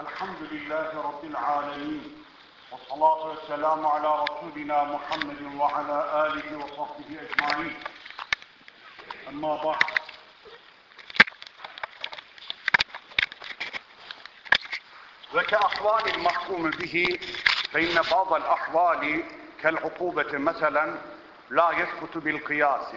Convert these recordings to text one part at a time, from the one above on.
الحمد لله رب العالمين والصلاة والسلام على رسولنا محمد وعلى آله وصحبه أجمعين. أما بعد. وكأحوال المحكوم به فإن بعض الأحوال كالعقوبة مثلا لا يثبت بالقياس.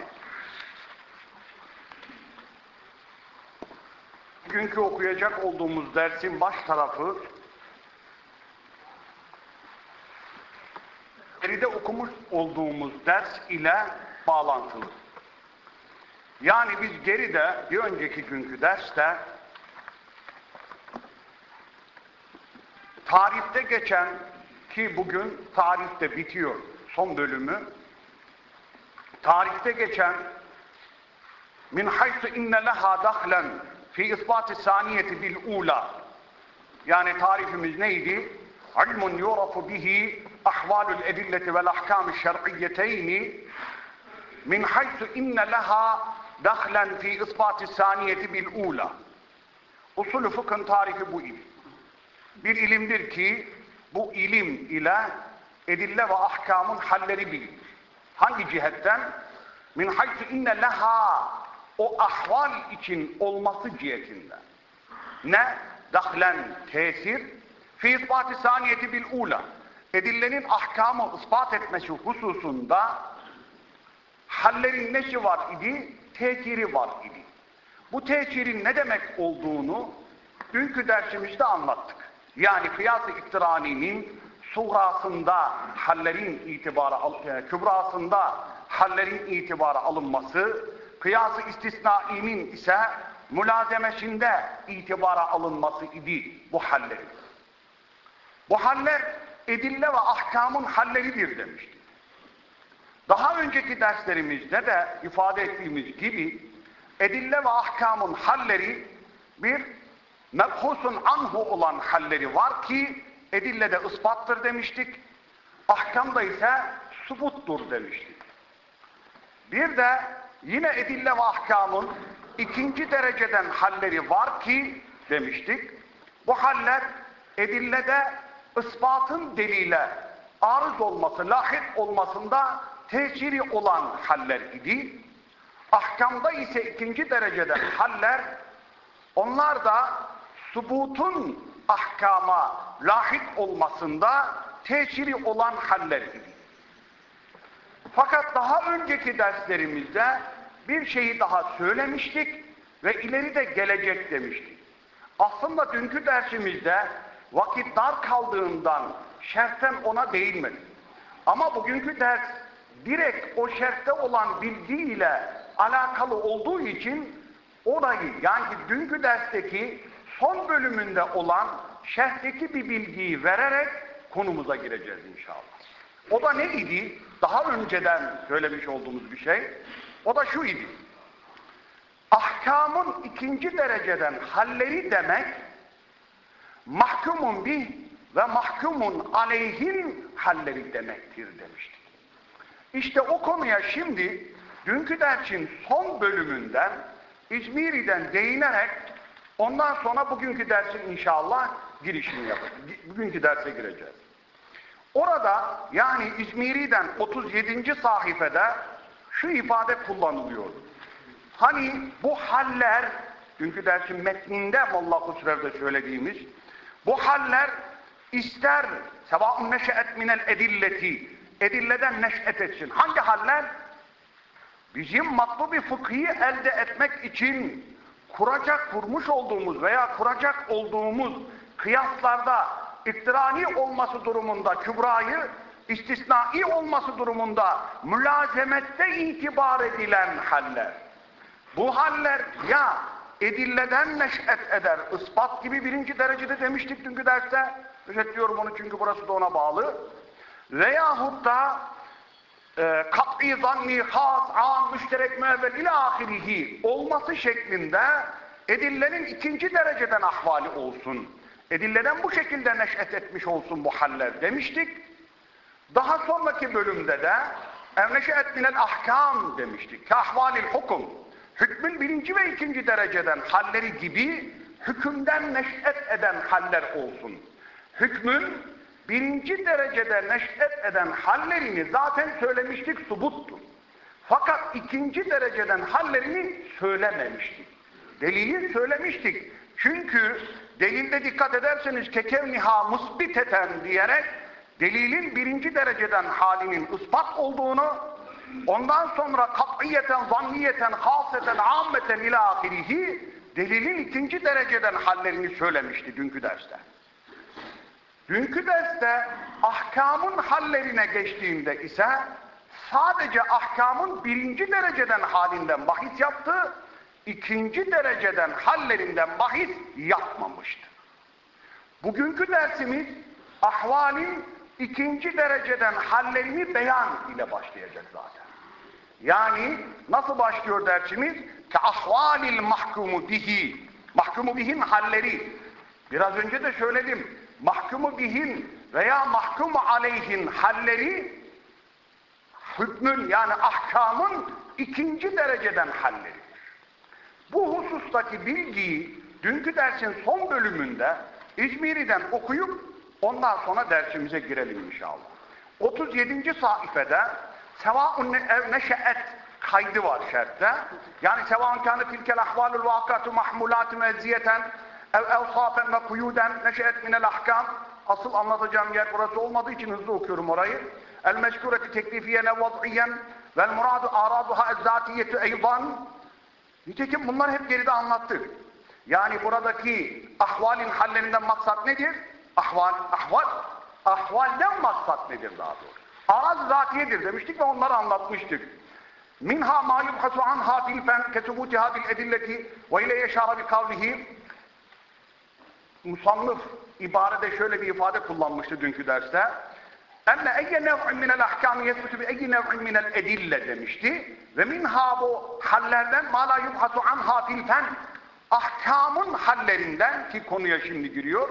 Bugünkü okuyacak olduğumuz dersin baş tarafı geride okumuş olduğumuz ders ile bağlantılı. Yani biz geride bir önceki günkü derste tarihte geçen ki bugün tarihte bitiyor son bölümü tarihte geçen min haythu inne leha dahlen fi isbati saniyeti bil ula yani tarifimiz neydi? ilmun yurafu bihi ahvalul edilleti vel ahkam şer'iyyeteyni min haythu inne leha dahlen fi isbati saniyeti bil ula usulü fıkhın tarifi bu ilim bir ilimdir ki bu ilim ile edille ve ahkamın halleri bilinir. Hangi cihetten? Min haythu inne leha o ahval için olması cihetinden. Ne? Dahlen tesir fi ispati saniyeti bil ula. Edillenin ahkamı ispat etmesi hususunda hallerin neşi var idi? Tesiri var idi. Bu tesirin ne demek olduğunu dünkü dersimizde anlattık. Yani kıyas-ı iktiraninin suğrasında hallerin itibarı, kübrasında hallerin itibarı alınması, kıyas-ı istisnainin ise mülazemesinde itibara alınması idi bu hallerin. Bu haller edille ve ahkamın halleridir demiştik. Daha önceki derslerimizde de ifade ettiğimiz gibi edille ve ahkamın halleri bir mebhusun anhu olan halleri var ki edillede ispattır demiştik. Ahkamda ise subuttur demiştik. Bir de yine edille ve ahkamın ikinci dereceden halleri var ki demiştik. Bu haller edillede ispatın delile arız olması, lahit olmasında tesiri olan haller idi. Ahkamda ise ikinci dereceden haller onlar da subutun ahkama lahit olmasında tesiri olan haller idi. Fakat daha önceki derslerimizde bir şeyi daha söylemiştik ve ileri de gelecek demiştik. Aslında dünkü dersimizde vakit dar kaldığından şerhten ona değinmedik. Ama bugünkü ders direkt o şerhte olan bilgiyle alakalı olduğu için orayı yani dünkü dersteki son bölümünde olan şerhteki bir bilgiyi vererek konumuza gireceğiz inşallah. O da ne idi? Daha önceden söylemiş olduğumuz bir şey. O da şu idi. Ahkamın ikinci dereceden halleri demek mahkumun bih ve mahkumun aleyhin halleri demektir demiştik. İşte o konuya şimdi dünkü dersin son bölümünden İzmiri'den değinerek ondan sonra bugünkü dersin inşallah girişini yapacağız. Bugünkü derse gireceğiz. Orada yani İzmiri'den 37. sahifede şu ifade kullanılıyor. Hani bu haller, dünkü dersin metninde Molla Kusrev'de söylediğimiz, bu haller ister sevaun neşe'et minel edilleti, edilleden neş'et etsin. Hangi haller? Bizim matlubi fıkhi elde etmek için kuracak, kurmuş olduğumuz veya kuracak olduğumuz kıyaslarda iktirani olması durumunda kübrayı, istisnai olması durumunda mülazemette itibar edilen haller. Bu haller ya edilleden neş'et eder, ispat gibi birinci derecede demiştik dünkü derste. Özetliyorum onu çünkü burası da ona bağlı. Veyahut da e, kat'i zanni, has, an, müşterek, müevvel ile ahirihi olması şeklinde edillenin ikinci dereceden ahvali olsun. Edilleden bu şekilde neş'et etmiş olsun bu haller demiştik. Daha sonraki bölümde de evneşe'et minel ahkam demiştik. Kahvalil hukum. Hükmün birinci ve ikinci dereceden halleri gibi hükümden neş'et eden haller olsun. Hükmün birinci derecede neş'et eden hallerini zaten söylemiştik subuttur. Fakat ikinci dereceden hallerini söylememiştik. Delili söylemiştik. Çünkü delilde dikkat ederseniz kekevniha musbiteten diyerek delilin birinci dereceden halinin ispat olduğunu ondan sonra kat'iyeten, zanniyeten, haseten, ammeten ila ahirihi delilin ikinci dereceden hallerini söylemişti dünkü derste. Dünkü derste ahkamın hallerine geçtiğinde ise sadece ahkamın birinci dereceden halinden bahis yaptı, ikinci dereceden hallerinden bahis yapmamıştı. Bugünkü dersimiz ahvalin ikinci dereceden hallerini beyan ile başlayacak zaten. Yani nasıl başlıyor dersimiz? Ke ahvalil mahkumu bihi. Mahkumu bihin halleri. Biraz önce de söyledim. Mahkumu bihin veya mahkumu aleyhin halleri hükmün yani ahkamın ikinci dereceden halleridir. Bu husustaki bilgiyi dünkü dersin son bölümünde İzmiri'den okuyup ondan sonra dersimize girelim inşallah. 37. sayfede sevaun ev neşeet kaydı var şertte. Yani sevaun kâne tilkel ahvalul vakatu mahmulâtu meziyeten ev evsâfen ve kuyuden neşeet minel ahkam asıl anlatacağım yer burası olmadığı için hızlı okuyorum orayı. El meşkureti teklifiyen ev vaz'iyen vel muradu araduha ezzatiyetü eydan Nitekim bunlar hep geride anlattık. Yani buradaki ahvalin hallerinden maksat nedir? Ahval, ahval, ahvalden maksat nedir daha doğrusu? Araz zatiyedir demiştik ve onları anlatmıştık. Minha ma yubhasu anha filfen kesubutiha bil edilleti ve ile yeşara bi kavlihi musannıf ibarede şöyle bir ifade kullanmıştı dünkü derste. Enne eyye nev'in minel ahkâmi yesbutu bi eyye nev'in minel edille demişti. Ve minha bu hallerden ma la yubhasu anha filfen ahkamın hallerinden ki konuya şimdi giriyor.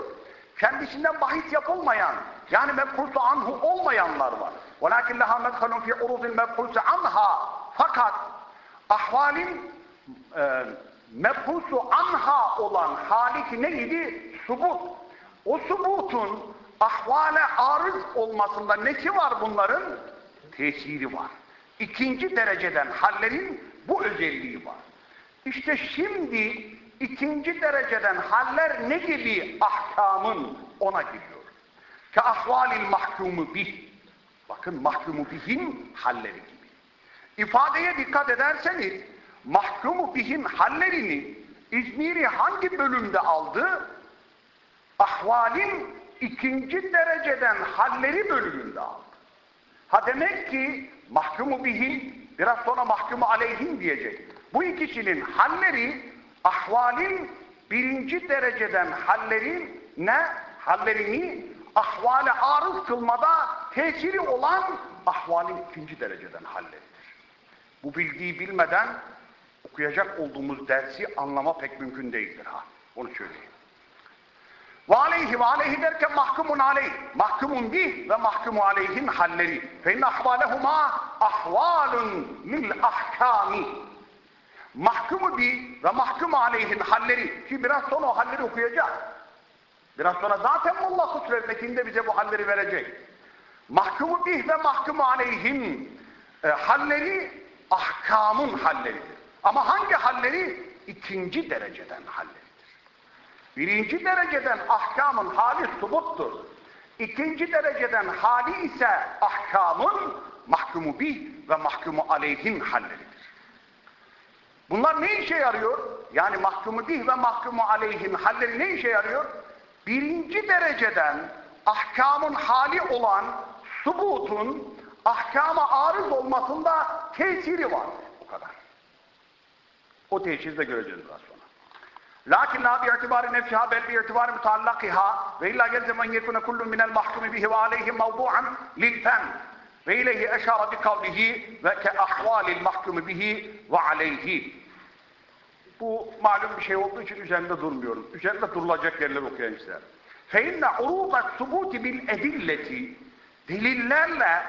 Kendisinden bahis yapılmayan yani mebhusu anhu olmayanlar var. وَلَكِنْ لَهَا مَدْخَلٌ فِي عُرُضِ الْمَبْخُلْسِ anha Fakat ahvalin e, mebhusu anha olan hali neydi? Subut. O subutun ahvale arız olmasında nesi var bunların? Tesiri var. İkinci dereceden hallerin bu özelliği var. İşte şimdi ikinci dereceden haller ne gibi ahkamın ona giriyor. Ke ahvalil mahkumu bih. Bakın mahkumu bihin halleri gibi. İfadeye dikkat ederseniz mahkumu bihin hallerini İzmir'i hangi bölümde aldı? Ahvalin ikinci dereceden halleri bölümünde aldı. Ha demek ki mahkumu bihin biraz sonra mahkumu aleyhin diyecek. Bu ikisinin halleri ahvalin birinci dereceden hallerin ne? Hallerini ahvale arız kılmada tesiri olan ahvalin ikinci dereceden halleridir. Bu bilgiyi bilmeden okuyacak olduğumuz dersi anlama pek mümkün değildir ha. Onu söyleyeyim. Ve aleyhi ve aleyhi derken mahkumun aleyh. Mahkumun bih ve mahkumu aleyhin halleri. Fe inne ahvalehuma ahvalun lil ahkami. Mahkumu bih ve mahkumu aleyhin halleri. Ki biraz sonra o halleri okuyacağız. Biraz sonra zaten Allah Husrev metinde bize bu halleri verecek. Mahkumu bih ve mahkumu aleyhin e, halleri ahkamın halleridir. Ama hangi halleri? İkinci dereceden halleridir. Birinci dereceden ahkamın hali subuttur. İkinci dereceden hali ise ahkamın mahkumu bih ve mahkumu aleyhin halleridir. Bunlar ne işe yarıyor? Yani mahkumu bih ve mahkumu aleyhin halleri ne işe yarıyor? Birinci dereceden ahkamın hali olan subutun ahkama arız olmasında tesiri var. O kadar. O tesiri de göreceğiz sonra. Lakin la bi'itibari nefsiha bel bi'itibari mutallakiha ve illa yelzem en yekune kullu minel mahkumi bihi ve aleyhi mevdu'an lil fen ve ileyhi eşara bi kavlihi ve ke ahvalil mahkumi bihi ve aleyhi. Bu malum bir şey olduğu için üzerinde durmuyorum. Üzerinde durulacak yerler. Fe inne urubat subuti bil edilleti delillerle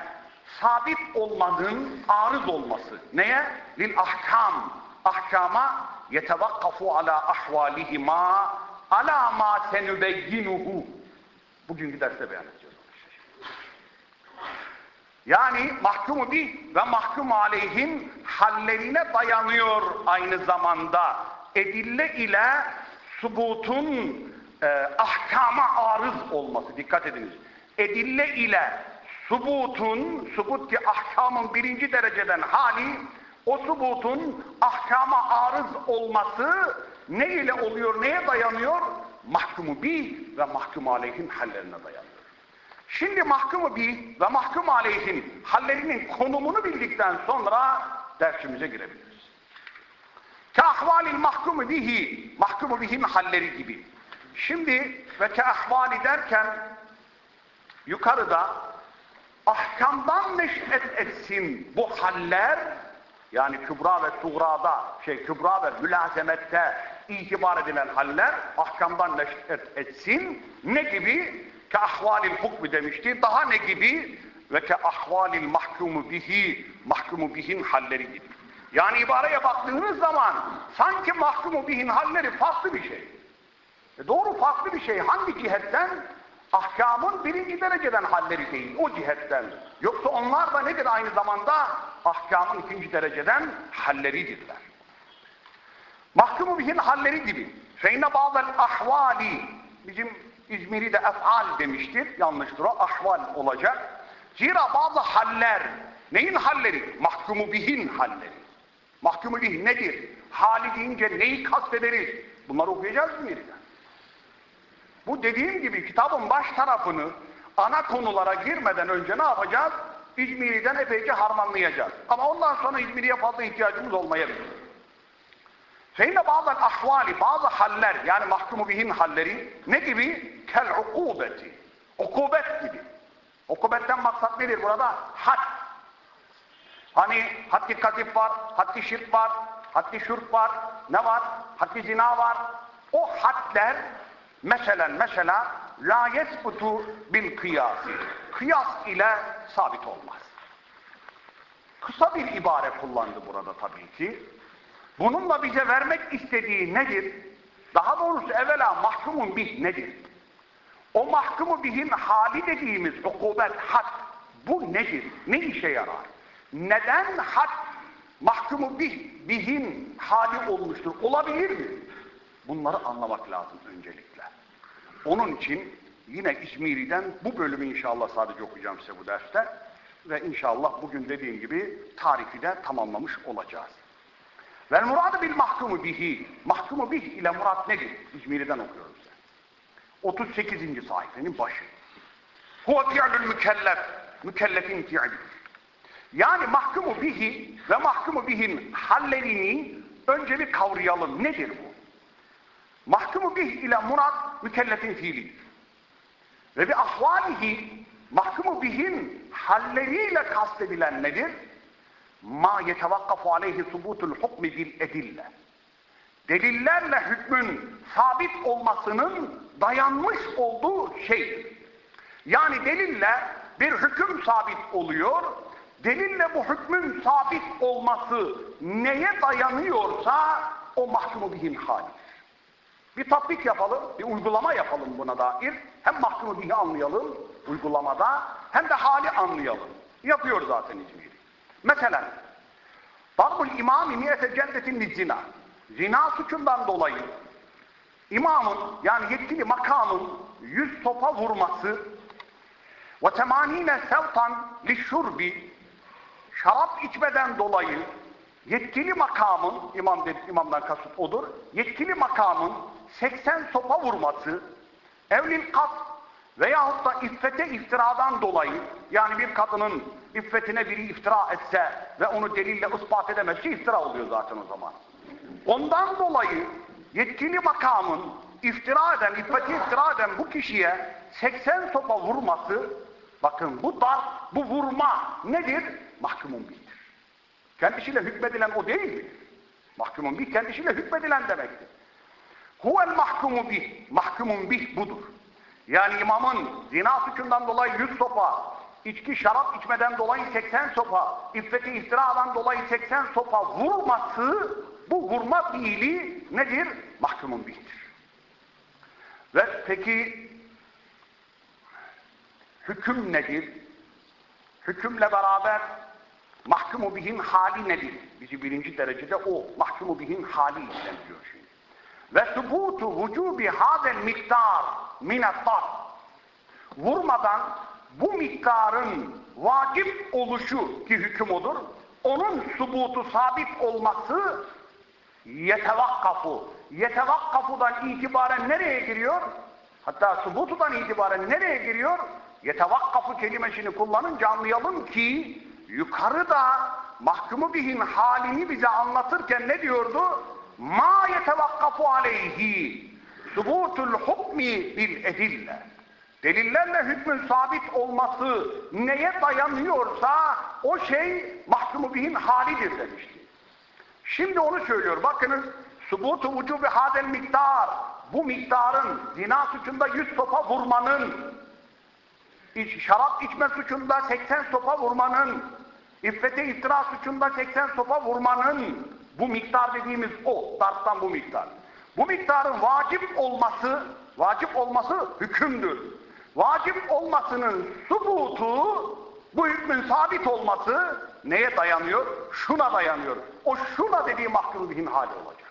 sabit olmanın arız olması. Neye? Lil ahkam. Ahkama yetevakkafu ala ahvalihima ala ma senübeyyinuhu. Bugünkü derste beyan edeceğiz. Yani mahkumu bir ve mahkum aleyhin hallerine dayanıyor aynı zamanda. Edille ile subutun e, ahkama arız olması. Dikkat ediniz. Edille ile subutun, subut ki ahkamın birinci dereceden hali, o subutun ahkama arız olması ne ile oluyor, neye dayanıyor? Mahkumu bir ve mahkum aleyhin hallerine dayanıyor. Şimdi mahkumu bir ve mahkum aleyhin hallerinin konumunu bildikten sonra dersimize girebiliriz. Ke ahvalil mahkumu bihi, mahkumu bihin halleri gibi. Şimdi ve ke ahvali derken yukarıda ahkamdan neş'et etsin bu haller yani kübra ve suğrada şey kübra ve mülazemette itibar edilen haller ahkamdan neş'et etsin ne gibi? Ke ahvalil hukmi demişti. Daha ne gibi? Ve ke ahvalil mahkumu bihi mahkumu bihin halleri gibi. Yani ibareye baktığınız zaman sanki mahkumu bihin halleri farklı bir şey. E doğru farklı bir şey. Hangi cihetten? Ahkamın birinci dereceden halleri değil. O cihetten. Yoksa onlar da nedir aynı zamanda? Ahkamın ikinci dereceden halleridirler. Mahkumu bihin halleri gibi. Feyne bazı ahvali bizim İzmir'i de ef'al demiştir. Yanlıştır o. Ahval olacak. Zira bazı haller neyin halleri? Mahkumu bihin halleri. Mahkumu bih nedir? Hali deyince neyi kastederiz? Bunları okuyacağız İzmir'de. Bu dediğim gibi kitabın baş tarafını ana konulara girmeden önce ne yapacağız? İzmiri'den epeyce harmanlayacağız. Ama ondan sonra İzmiri'ye fazla ihtiyacımız olmayabilir. Feyne bazı ahvali, bazı haller yani mahkumu bihin halleri ne gibi? Kel ukubeti. Ukubet gibi. Ukubetten maksat nedir burada? Had. Hani haddi kazip var, haddi şirk var, haddi şurk var, ne var? Haddi zina var. O hadler mesela mesela la yesbutu bil kıyasi. Kıyas ile sabit olmaz. Kısa bir ibare kullandı burada tabii ki. Bununla bize vermek istediği nedir? Daha doğrusu evvela mahkumun bih nedir? O mahkumu bihin hali dediğimiz ukubet, had bu nedir? Ne işe yarar? Neden had mahkumu bih, bihin hali olmuştur? Olabilir mi? Bunları anlamak lazım öncelikle. Onun için yine İzmiri'den bu bölümü inşallah sadece okuyacağım size bu derste. Ve inşallah bugün dediğim gibi tarifi de tamamlamış olacağız. Vel muradı bil mahkumu bihi. Mahkumu bih ile murat nedir? İzmiri'den okuyorum size. 38. sayfenin başı. Huve fi'lül mükellef. Mükellefin fi'li. Yani mahkumu bihi ve mahkumu bihin hallerini önce bir kavrayalım. Nedir bu? Mahkumu bih ile murat mükellefin fiilidir. Ve bir ahvalihi mahkumu bihin halleriyle kastedilen nedir? Ma yetevakkafu aleyhi subutul hukmi bil edille. Delillerle hükmün sabit olmasının dayanmış olduğu şeydir. Yani delille bir hüküm sabit oluyor. Delille bu hükmün sabit olması neye dayanıyorsa o mahkumu bihin halidir. Bir tatbik yapalım, bir uygulama yapalım buna dair. Hem mahkumu bihi anlayalım uygulamada hem de hali anlayalım. Yapıyor zaten İzmir'i. Mesela Darbul imami miyete cennetin zina. Zina suçundan dolayı imamın yani yetkili makamın yüz sopa vurması ve temanine sevtan li şurbi şarap içmeden dolayı yetkili makamın imam dedi, imamdan kasıt odur yetkili makamın 80 sopa vurması evlil kat veyahut da iffete iftiradan dolayı yani bir kadının iffetine biri iftira etse ve onu delille ispat edemezse iftira oluyor zaten o zaman. Ondan dolayı yetkili makamın iftira eden, iffeti iftira eden bu kişiye 80 sopa vurması bakın bu dar, bu vurma nedir? Mahkumun bihtir. Kendisiyle hükmedilen o değil mi? Mahkumun bih kendisiyle hükmedilen demektir. Huvel mahkumu bih. Mahkumun bih budur. Yani imamın zina suçundan dolayı 100 sopa, içki şarap içmeden dolayı 80 sopa, iffeti iftiradan dolayı 80 sopa vurması, bu vurma fiili nedir? Mahkumun bihtir. Ve peki hüküm nedir? Hükümle beraber mahkumu bihin hali nedir? Bizi birinci derecede o mahkumu bihin hali ilgilendiriyor şimdi. Ve subutu vücubi hadel miktar minettar. Vurmadan bu miktarın vacip oluşu ki hüküm odur, onun subutu sabit olması yetevakkafu. Yetevakkafudan itibaren nereye giriyor? Hatta subutudan itibaren nereye giriyor? Yetevakkafu kelimesini kullanınca anlayalım ki yukarıda mahkumu bihin halini bize anlatırken ne diyordu? Ma yetevakkafu aleyhi subutul hukmi bil edille. Delillerle hükmün sabit olması neye dayanıyorsa o şey mahkumu bihin halidir demişti. Şimdi onu söylüyor. Bakınız subutu vücubi hadel miktar bu miktarın zina suçunda 100 sopa vurmanın şarap içme suçunda 80 sopa vurmanın iffete iftira suçunda 80 sopa vurmanın bu miktar dediğimiz o. Darttan bu miktar. Bu miktarın vacip olması vacip olması hükümdür. Vacip olmasının subutu bu hükmün sabit olması neye dayanıyor? Şuna dayanıyor. O şuna dediği mahkum bihin hali olacak.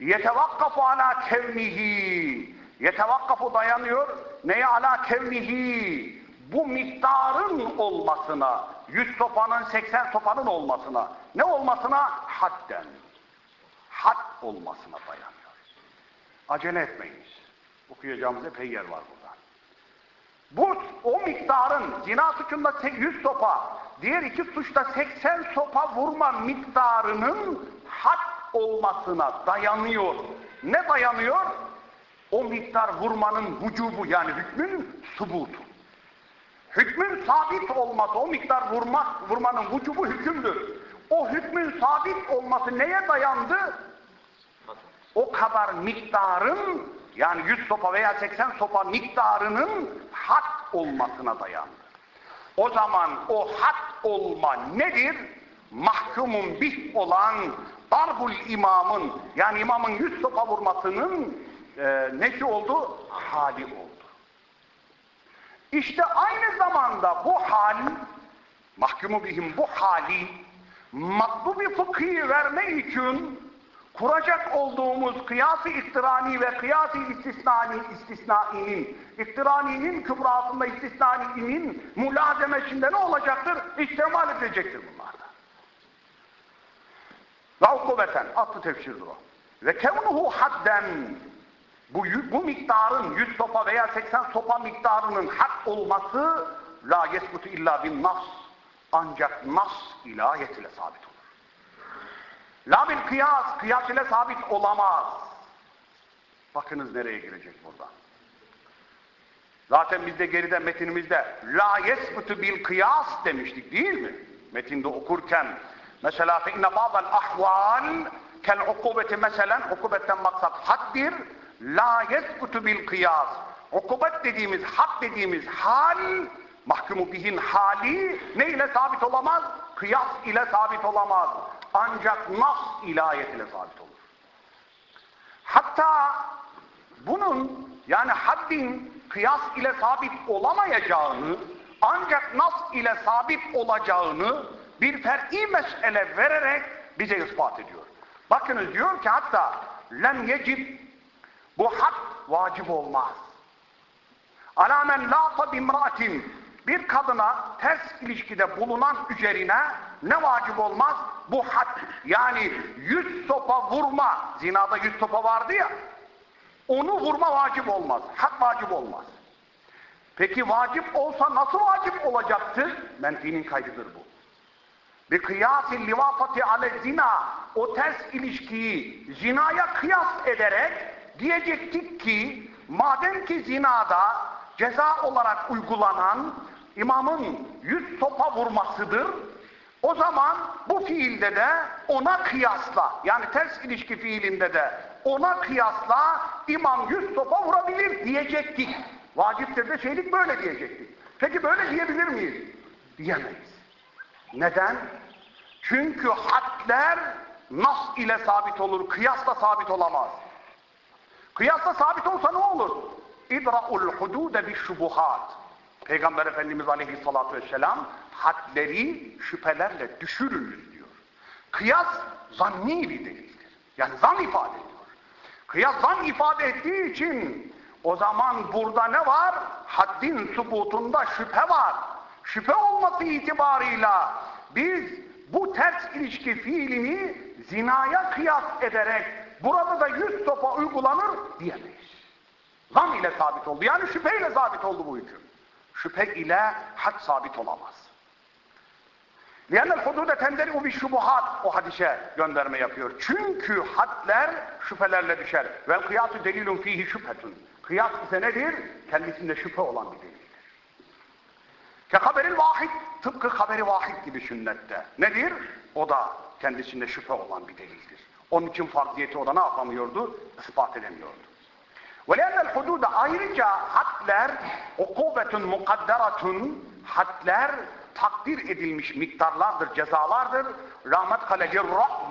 Yetevakkafu ala kevnihi. Yetevakkafu dayanıyor. Neye ala kevnihi? Bu miktarın olmasına, 100 sopanın 80 sopanın olmasına. Ne olmasına? Hadden. Had olmasına dayanıyor. Acele etmeyiniz. Okuyacağımız epey yer var burada. Bu o miktarın zina suçunda 100 sopa, diğer iki suçta 80 sopa vurma miktarının had olmasına dayanıyor. Ne dayanıyor? O miktar vurmanın vücubu yani hükmün subutu. Hükmün sabit olması, o miktar vurmak, vurmanın vücubu hükümdür. O hükmün sabit olması neye dayandı? O kadar miktarın yani 100 sopa veya 80 sopa miktarının hak olmasına dayandı. O zaman o hak olma nedir? Mahkumun bih olan darbul imamın yani imamın 100 sopa vurmasının e, nesi oldu? Hali oldu. İşte aynı zamanda bu hal mahkumu bihim bu hali matlubi fıkhi verme için kuracak olduğumuz kıyası istirani ve kıyası istisnani istisnainin istirani'nin kübrasında istisnani'nin mülazemesinde ne olacaktır? İstemal edecektir bunlarda. Ve ukubeten atlı tefsirdir o. Ve kevnuhu hadden bu, bu miktarın 100 sopa veya 80 sopa miktarının hak olması la yesbutu illa bin nas ancak nas ilahiyet ile sabit olur. La bil kıyas, kıyas ile sabit olamaz. Bakınız nereye girecek burada. Zaten bizde geride metinimizde la yesbutu bil kıyas demiştik değil mi? Metinde okurken mesela fe inne ba'dal ahval kel ukubeti meselen ukubetten maksat haddir la yesbutu bil kıyas ukubet dediğimiz had dediğimiz hal mahkumu bihin hali ne ile sabit olamaz? Kıyas ile sabit olamaz. Ancak nas ilahiyet ile sabit olur. Hatta bunun yani haddin kıyas ile sabit olamayacağını ancak nas ile sabit olacağını bir fer'i mesele vererek bize ispat ediyor. Bakınız diyor ki hatta lem yecib bu had vacip olmaz. Alamen la bimra'atin bir kadına ters ilişkide bulunan üzerine ne vacip olmaz? Bu had yani yüz sopa vurma zinada yüz sopa vardı ya onu vurma vacip olmaz. Had vacip olmaz. Peki vacip olsa nasıl vacip olacaktı? Menfinin kaydıdır bu. Bir kıyas-ı livafati ale zina o ters ilişkiyi zinaya kıyas ederek diyecektik ki madem ki zinada ceza olarak uygulanan imamın yüz sopa vurmasıdır. O zaman bu fiilde de ona kıyasla yani ters ilişki fiilinde de ona kıyasla imam yüz sopa vurabilir diyecektik. Vaciptir de şeylik böyle diyecektik. Peki böyle diyebilir miyiz? Diyemeyiz. Neden? Çünkü hadler nas ile sabit olur, kıyasla sabit olamaz. Kıyasla sabit olsa ne olur? İdra'ul hudude bi şubuhat. Peygamber Efendimiz Aleyhisselatü Vesselam hadleri şüphelerle düşürünüz diyor. Kıyas zanni bir delildir. Yani zan ifade ediyor. Kıyas zan ifade ettiği için o zaman burada ne var? Haddin subutunda şüphe var. Şüphe olması itibarıyla biz bu ters ilişki fiilini zinaya kıyas ederek burada da yüz sopa uygulanır diyemeyiz. Zan ile sabit oldu. Yani şüphe ile sabit oldu bu hüküm. Şüphe ile had sabit olamaz. لِيَنَّ الْحُدُودَ تَنْدَرِعُ بِشُبُهَاتِ O hadise gönderme yapıyor. Çünkü hadler şüphelerle düşer. Vel kıyası delilun fihi şüphetun. Kıyas ise nedir? Kendisinde şüphe olan bir delildir. Ke haberil vahid, tıpkı haberi vahid gibi sünnette. Nedir? O da kendisinde şüphe olan bir delildir. Onun için farziyeti o da ne yapamıyordu? Ispat edemiyordu. وَلَيَنَّ الْحُدُودَ Ayrıca hadler ukubetun mukadderatun hadler takdir edilmiş miktarlardır, cezalardır. Rahmet kaleci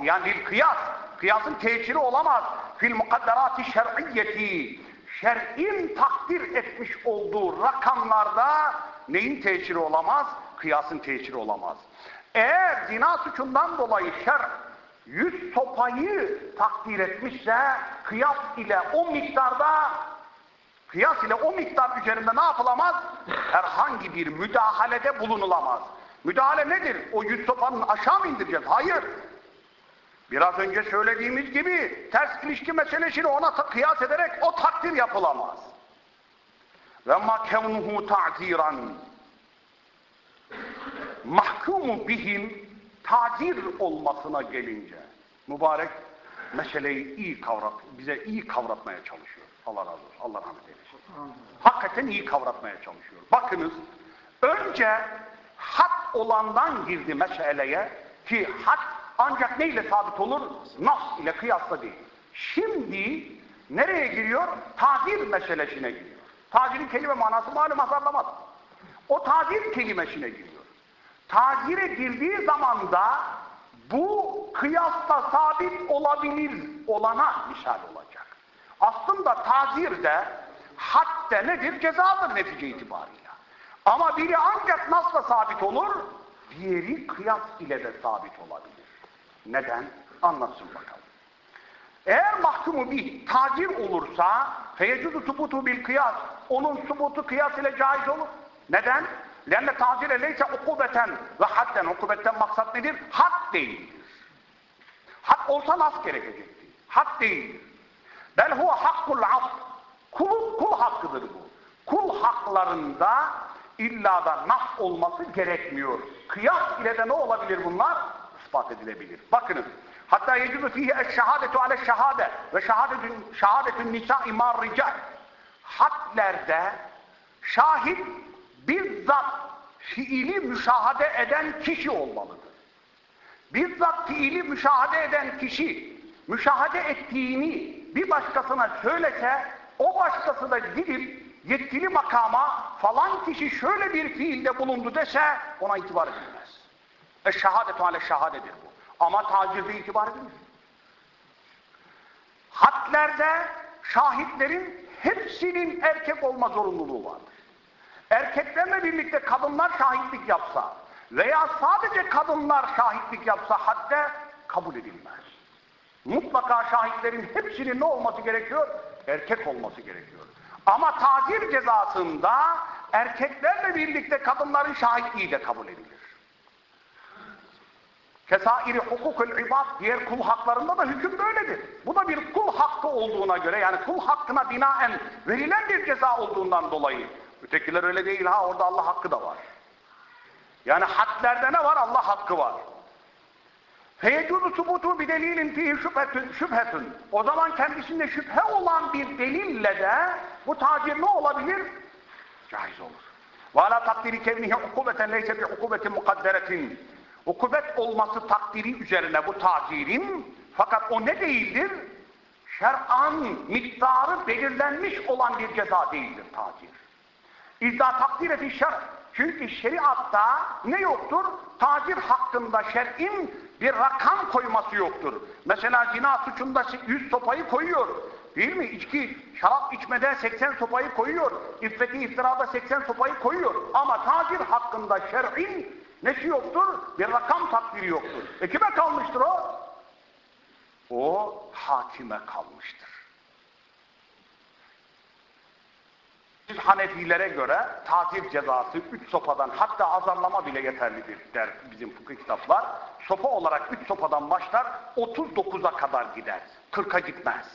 yani kıyas. Kıyasın tesiri olamaz. Fil mukadderati şer'iyyeti. Şer'in takdir etmiş olduğu rakamlarda neyin tesiri olamaz? Kıyasın tesiri olamaz. Eğer zina suçundan dolayı şer yüz sopayı takdir etmişse kıyas ile o miktarda kıyas ile o miktar üzerinde ne yapılamaz? Herhangi bir müdahalede bulunulamaz. Müdahale nedir? O yüz sopanın aşağı mı indireceğiz? Hayır. Biraz önce söylediğimiz gibi ters ilişki meselesini ona kıyas ederek o takdir yapılamaz. Ve ma kevnuhu ta'ziran mahkumu bihim tacir olmasına gelince mübarek meseleyi iyi kavrat, bize iyi kavratmaya çalışıyor. Allah razı olsun. Allah rahmet eylesin. Hakikaten iyi kavratmaya çalışıyor. Bakınız önce hak olandan girdi meseleye ki hak ancak neyle sabit olur? Nas ile kıyasla değil. Şimdi nereye giriyor? Tacir meselesine giriyor. Tacirin kelime manası malum azarlamaz. O tacir kelimesine giriyor. Tacire girdiği zaman da bu kıyasla sabit olabilir olana misal olacak. Aslında tacir de hatta nedir? Cezadır netice itibarıyla. Ama biri ancak nasla sabit olur, diğeri kıyas ile de sabit olabilir. Neden? Anlatsın bakalım. Eğer mahkumu bir tacir olursa feyecidu subutu bil kıyas onun subutu kıyas ile caiz olur. Neden? Lenne tacire leyse ukubeten ve hadden. Ukubetten maksat nedir? Had değildir. Had olsa nas gerekecekti. Had değildir. Bel huve hakkul af. Kul, kul hakkıdır bu. Kul haklarında illa da nas olması gerekmiyor. Kıyas ile de ne olabilir bunlar? ispat edilebilir. Bakınız. Hatta yecibu fihi eşşehadetu ale şehade ve şehadetün, şehadetün nisa'i mar rical. Hadlerde şahit bizzat fiili müşahede eden kişi olmalıdır. Bizzat fiili müşahede eden kişi müşahede ettiğini bir başkasına söylese o başkası da gidip yetkili makama falan kişi şöyle bir fiilde bulundu dese ona itibar edilmez. Eşşehadetu ale şehadedir bu. Ama tacirde itibar edilir. Hadlerde şahitlerin hepsinin erkek olma zorunluluğu vardır. Erkeklerle birlikte kadınlar şahitlik yapsa veya sadece kadınlar şahitlik yapsa hadde kabul edilmez. Mutlaka şahitlerin hepsinin ne olması gerekiyor? Erkek olması gerekiyor. Ama tacir cezasında erkeklerle birlikte kadınların şahitliği de kabul edilir. Kesairi hukukul ibad diğer kul haklarında da hüküm böyledir. Bu da bir kul hakkı olduğuna göre yani kul hakkına binaen verilen bir ceza olduğundan dolayı. Ötekiler öyle değil ha orada Allah hakkı da var. Yani hadlerde ne var? Allah hakkı var. Feyecuzu subutu bir delilin fihi şüphetün, şüphetün. O zaman kendisinde şüphe olan bir delille de bu tacir ne olabilir? Caiz olur. Ala takdiri kevnihi ukubeten leyse bi ukubetin mukadderetin. Ukubet olması takdiri üzerine bu tacirin fakat o ne değildir? Şer'an miktarı belirlenmiş olan bir ceza değildir tacir. İzda takdir eti şer. Çünkü şeriatta ne yoktur? Tacir hakkında şer'in bir rakam koyması yoktur. Mesela zina suçunda yüz sopayı koyuyor. Değil mi? İçki, şarap içmede 80 sopayı koyuyor. İffeti iftirada 80 sopayı koyuyor. Ama tacir hakkında şer'in nesi yoktur? Bir rakam takdiri yoktur. E kime kalmıştır o? O hakime kalmıştır. Hanefilere göre tazir cezası 3 sopadan hatta azarlama bile yeterlidir der bizim fıkıh kitaplar. Sopa olarak 3 sopadan başlar 39'a kadar gider. 40'a gitmez.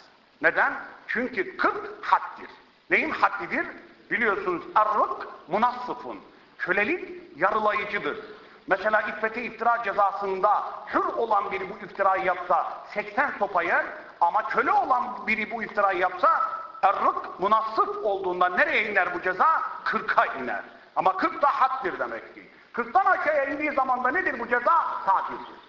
Neden? Çünkü 40 haddir. Neyin haddidir? Biliyorsunuz errık munassıfun. Kölelik yarılayıcıdır. Mesela iffete iftira cezasında hür olan biri bu iftirayı yapsa 80 sopa yer ama köle olan biri bu iftirayı yapsa errık munassıf olduğunda nereye iner bu ceza? 40'a iner. Ama 40 da haddir demek ki. 40'tan aşağıya indiği zaman da nedir bu ceza? Tacizdir.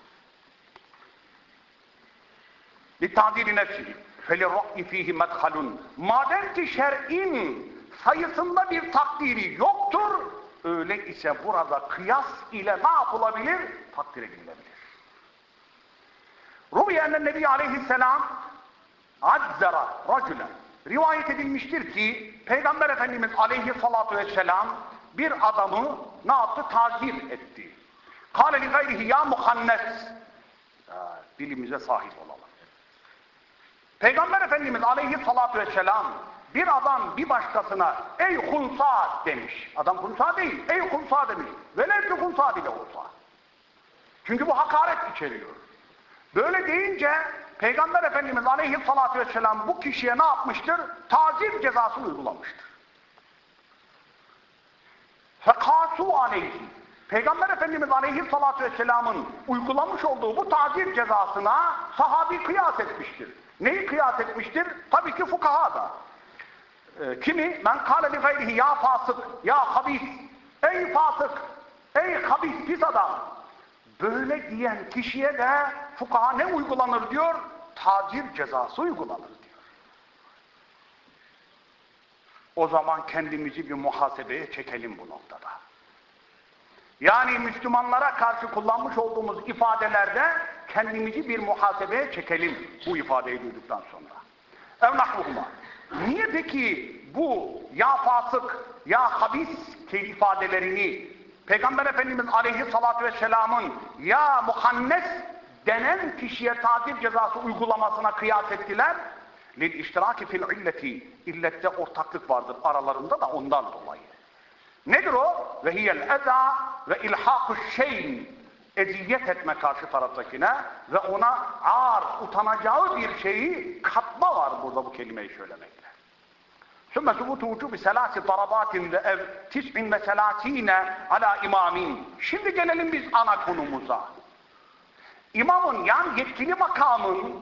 لِتَعْدِيلِ نَفْسِهِ فَلِرَّءِ ف۪يهِ مَدْخَلٌ Madem ki şer'in sayısında bir takdiri yoktur, öyle ise burada kıyas ile ne yapılabilir? Takdir edilebilir. Rubiye'nin Nebi Aleyhisselam azzara racülen rivayet edilmiştir ki Peygamber Efendimiz Aleyhisselatü Vesselam bir adamı ne yaptı? Tazir etti. Kale li gayrihi ya muhannes dilimize sahip olalım. Peygamber Efendimiz Aleyhisselatü Vesselam bir adam bir başkasına ey hunsa demiş. Adam hunsa değil, ey hunsa demiş. Velev ki hunsa bile olsa. Çünkü bu hakaret içeriyor. Böyle deyince Peygamber Efendimiz Aleyhisselatü Vesselam bu kişiye ne yapmıştır? Tazir cezasını uygulamıştır. Fekasu aleyhi. Peygamber Efendimiz Aleyhisselatü Vesselam'ın uygulamış olduğu bu tazir cezasına sahabi kıyas etmiştir. Neyi kıyas etmiştir? Tabii ki fukaha da. Ee, kimi? Men kâle li gayrihi ya fasık, ya habis, ey fasık, ey habis, pis adam. Böyle diyen kişiye de fukaha ne uygulanır diyor? Tacir cezası uygulanır diyor. O zaman kendimizi bir muhasebeye çekelim bu noktada. Yani Müslümanlara karşı kullanmış olduğumuz ifadelerde kendimizi bir muhasebeye çekelim bu ifadeyi duyduktan sonra. Evnahluhuma. Niye peki bu ya fasık, ya habis ifadelerini Peygamber Efendimiz Aleyhisselatü Vesselam'ın ya muhannes denen kişiye tatil cezası uygulamasına kıyas ettiler. Lil iştiraki fil illeti illette ortaklık vardır aralarında da ondan dolayı. Nedir o? Ve hiyel eza ve ilhaku şeyin eziyet etme karşı taraftakine ve ona ağır, utanacağı bir şeyi katma var burada bu kelimeyi söylemekle. ثم ثبوت وجوب ثلاث ضربات تسع وثلاثين على imamin. Şimdi gelelim biz ana konumuza. İmamın yani yetkili makamın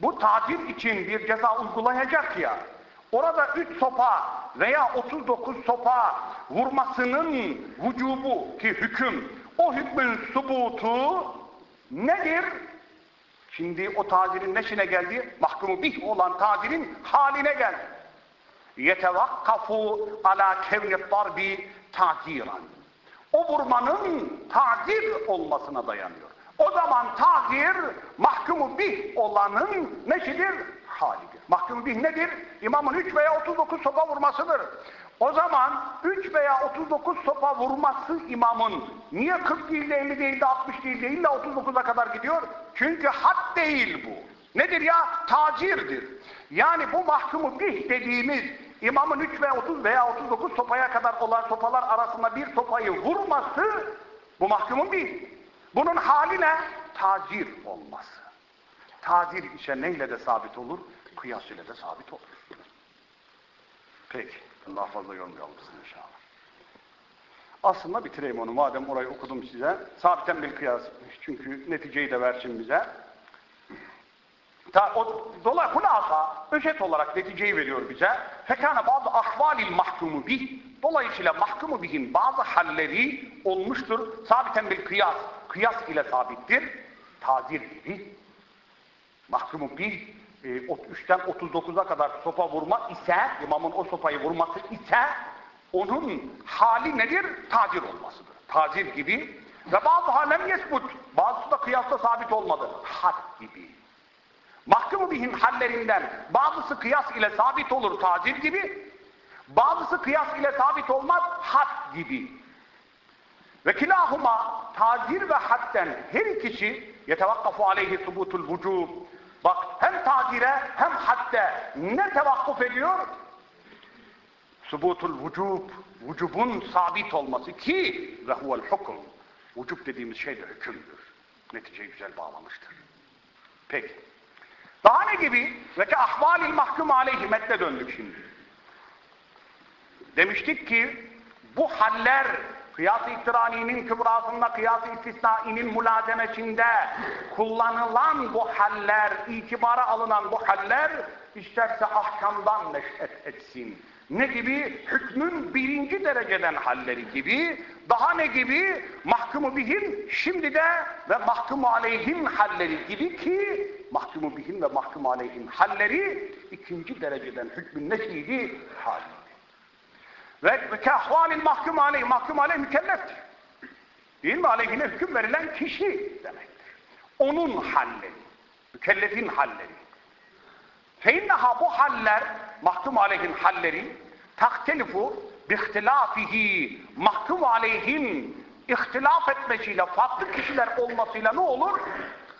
bu tatil için bir ceza uygulayacak ya orada 3 sopa veya 39 sopa vurmasının vücubu ki hüküm o hükmün subutu nedir? Şimdi o tazirin neşine geldi? Mahkumu bih olan tazirin haline geldi. Yetevakkafu ala kevni darbi taziran. O vurmanın tazir olmasına dayanıyor. O zaman tazir mahkumu bih olanın neşidir? Halidir. Mahkumu bih nedir? İmamın 3 veya 39 sopa vurmasıdır. O zaman 3 veya 39 sopa vurması imamın niye 40 değil de 50 değil de 60 değil de illa 39'a kadar gidiyor? Çünkü had değil bu. Nedir ya? Tacirdir. Yani bu mahkumu bih dediğimiz imamın 3 veya 30 veya 39 sopaya kadar olan sopalar arasında bir sopayı vurması bu mahkumun bih. Bunun hali ne? Tacir olması. Tacir ise neyle de sabit olur? Kıyas ile de sabit olur. Peki. Daha fazla yormayalım inşallah. Aslında bitireyim onu. Madem orayı okudum size. Sabiten bir kıyas. Çünkü neticeyi de versin bize. Ta, o, dolay hulasa, özet olarak neticeyi veriyor bize. Fekâne bazı ahvalil mahkumu bih. Dolayısıyla mahkumu bihin bazı halleri olmuştur. Sabiten bir kıyas. Kıyas ile sabittir. Tazir gibi. Mahkumu bih e, 3'ten 39'a kadar sopa vurma ise, imamın o sopayı vurması ise onun hali nedir? Tacir olmasıdır. Tacir gibi ve bazı halem yesbut. Bazısı da kıyasla sabit olmadı. Had gibi. Mahkumu bihin hallerinden bazısı kıyas ile sabit olur tacir gibi, bazısı kıyas ile sabit olmaz had gibi. Ve kilahuma tacir ve hadden her ikisi yetevakkafu aleyhi subutul vücub. Bak hem tacire hem hadde ne tevakkuf ediyor? Subutul vücub. Vücubun sabit olması ki ve huvel hukum. Vücub dediğimiz şey de hükümdür. Neticeyi güzel bağlamıştır. Peki. Daha ne gibi? Ve ki ahvalil mahkum aleyhi metne döndük şimdi. Demiştik ki bu haller kıyas-ı iktiraninin kübrasında, kıyas-ı istisnainin mülazemesinde kullanılan bu haller, itibara alınan bu haller isterse ahkamdan neş'et etsin. Ne gibi? Hükmün birinci dereceden halleri gibi, daha ne gibi? Mahkumu bihin, şimdi de ve mahkumu aleyhin halleri gibi ki, mahkumu bihin ve mahkumu aleyhin halleri ikinci dereceden hükmün nesiydi? Haliydi. Ve, kahvalil mahkum aleyh, mahkum aleyh mükelleftir. Değil mi? Aleyhine hüküm verilen kişi demektir. Onun halleri, mükellefin halleri. Feinneha bu haller, mahkum aleyhin halleri, tahtelifu bihtilafihi, mahkum aleyhin ihtilaf etmesiyle, farklı kişiler olmasıyla ne olur?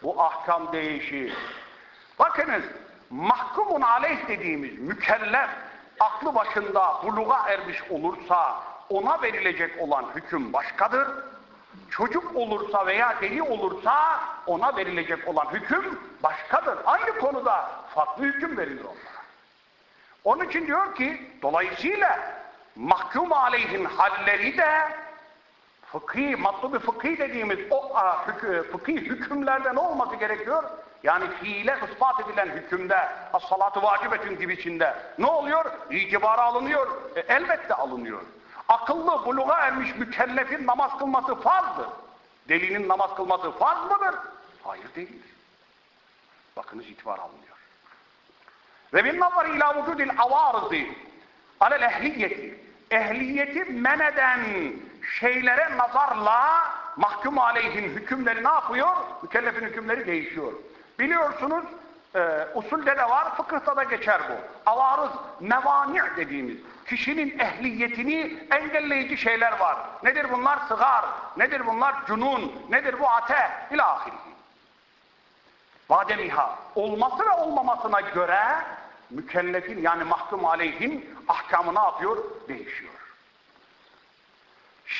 Bu ahkam değişir. Bakınız, mahkumun aleyh dediğimiz mükellef, aklı başında buluğa ermiş olursa ona verilecek olan hüküm başkadır. Çocuk olursa veya deli olursa ona verilecek olan hüküm başkadır. Aynı konuda farklı hüküm verilir onlara. Onun için diyor ki dolayısıyla mahkum aleyhin halleri de fıkhi, matlubi fıkhi dediğimiz o fıkhi hükümlerden olması gerekiyor. Yani fiile ispat edilen hükümde, as-salatu vacibetün gibisinde ne oluyor? İtibara alınıyor. E, elbette alınıyor. Akıllı, buluğa ermiş mükellefin namaz kılması farzdır. Delinin namaz kılması farz mıdır? Hayır değildir. Bakınız itibar alınıyor. Ve bin nazar ila vücudil avarızı alel ehliyeti ehliyeti men eden şeylere nazarla mahkum aleyhin hükümleri ne yapıyor? Mükellefin hükümleri değişiyor. Biliyorsunuz e, usulde de var, fıkıhta da geçer bu. Avarız, mevani dediğimiz, kişinin ehliyetini engelleyici şeyler var. Nedir bunlar? Sıgar, nedir bunlar? Cunun, nedir bu? Ate, ilahiri. Vademiha, olması ve olmamasına göre mükellefin yani mahkum aleyhin ahkamı ne yapıyor? Değişiyor.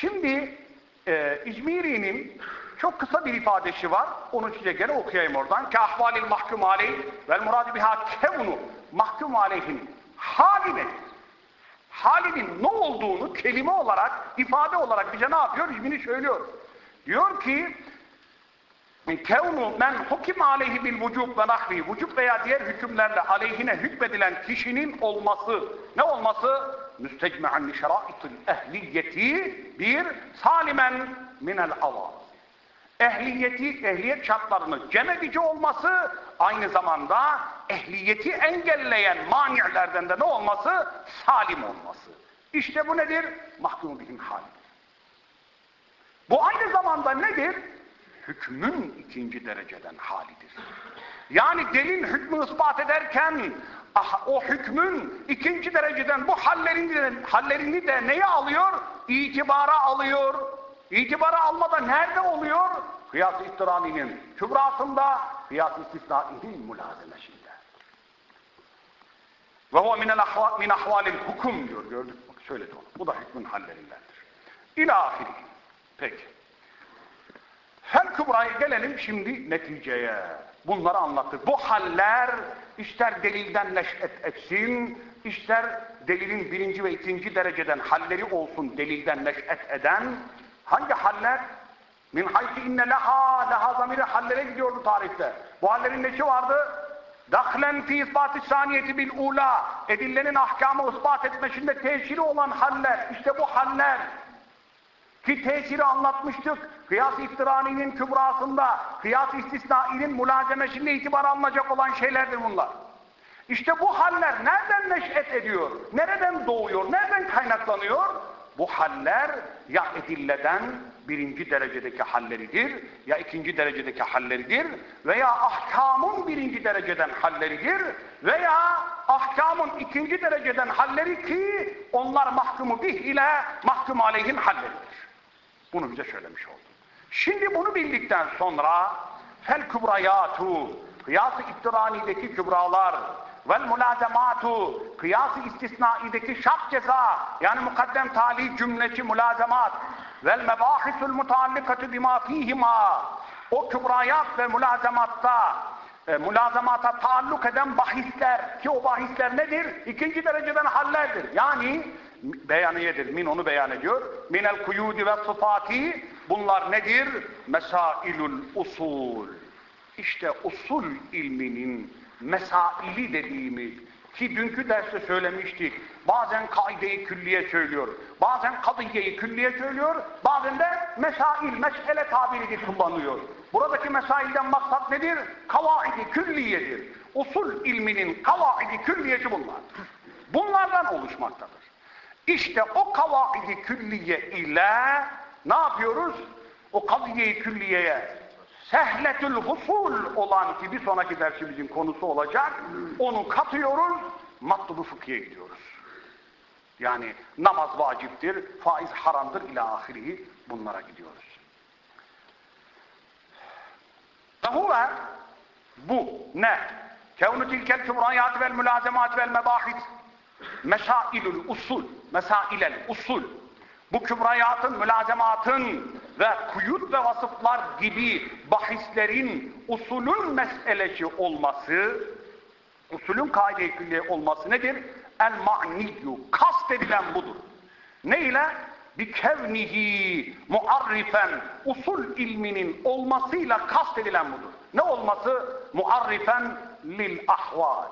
Şimdi e, İzmiri'nin çok kısa bir ifadesi var. Onu size gene okuyayım oradan. Ki ahvalil mahkum aleyh vel muradi biha kevnu mahkum aleyhin halinin halinin ne olduğunu kelime olarak, ifade olarak bize ne yapıyor? İzmini söylüyor. Diyor ki kevnu men hukim aleyhi bil vücub ve nahvi vücub veya diğer hükümlerle aleyhine hükmedilen kişinin olması ne olması? Müstecme'an li şeraitil ehliyeti bir salimen minel avar ehliyeti, ehliyet şartlarını cem edici olması, aynı zamanda ehliyeti engelleyen manilerden de ne olması? Salim olması. İşte bu nedir? Mahkum bihim halidir. Bu aynı zamanda nedir? Hükmün ikinci dereceden halidir. Yani delil hükmü ispat ederken ah, o hükmün ikinci dereceden bu hallerini de, hallerini de neye alıyor? İtibara alıyor İtibara almada nerede oluyor? Kıyas-ı ittiraminin kübrasında, kıyas-ı istisnainin mülazemesinde. Ve huve min ahvalil hukum diyor. Gördük mü? Söyledi onu. Bu da hükmün hallerindendir. İlahiri. Peki. Her kübraya gelelim şimdi neticeye. Bunları anlattık. Bu haller ister delilden neş'et etsin, ister delilin birinci ve ikinci dereceden halleri olsun delilden neş'et eden, Hangi haller? Min haysi inne leha, leha zamiri hallere gidiyordu tarihte. Bu hallerin neçi vardı? Dahlen fi ispat-ı saniyeti bil ula. Edillenin ahkamı ispat etmesinde tesiri olan haller. İşte bu haller. Ki tesiri anlatmıştık. Kıyas-ı iftiraninin kübrasında, kıyas-ı istisnainin mülazemesinde itibar alınacak olan şeylerdir bunlar. İşte bu haller nereden neş'et ediyor? Nereden doğuyor? Nereden kaynaklanıyor? Bu haller ya edilleden birinci derecedeki halleridir, ya ikinci derecedeki halleridir veya ahkamın birinci dereceden halleridir veya ahkamın ikinci dereceden halleri ki onlar mahkumu bih ile mahkum aleyhin halleridir. Bunu bize söylemiş oldu. Şimdi bunu bildikten sonra fel kübrayatu kıyas-ı ittiranideki kübralar vel mulazematu kıyas-ı istisnaideki şart ceza yani mukaddem tali cümleci mulazemat vel mebahisul mutallikatü bima fihima o kübrayat ve mulazematta e, mulazamata taalluk eden bahisler ki o bahisler nedir? İkinci dereceden hallerdir. Yani beyaniyedir. Min onu beyan ediyor. Minel kuyudi ve sıfati bunlar nedir? Mesailul usul. İşte usul ilminin mesaili dediğimiz ki dünkü derste söylemiştik. Bazen kaideyi külliye söylüyor. Bazen kadiyeyi külliye söylüyor. Bazen de mesail, mesele tabirini kullanıyor. Buradaki mesailden maksat nedir? Kavaidi külliyedir. Usul ilminin kavaidi külliyeci bunlar. Bunlardan oluşmaktadır. İşte o kavaidi külliye ile ne yapıyoruz? O kadiye külliyeye sehletül husul olan ki bir sonraki dersimizin konusu olacak. Onu katıyoruz, matlubu fıkhiye gidiyoruz. Yani namaz vaciptir, faiz haramdır ila ahirihi bunlara gidiyoruz. Ve bu ne? Kevnu tilkel kübrayat vel mülazemat vel mebahis mesailül usul mesailel usul bu kübrayatın, mülazematın ve kuyut ve vasıflar gibi bahislerin usulün meselesi olması, usulün kaide-i olması nedir? El-ma'niyyu, kast edilen budur. Ne ile? Bi kevnihi muarrifen, usul ilminin olmasıyla kast edilen budur. Ne olması? Muarrifen lil ahval.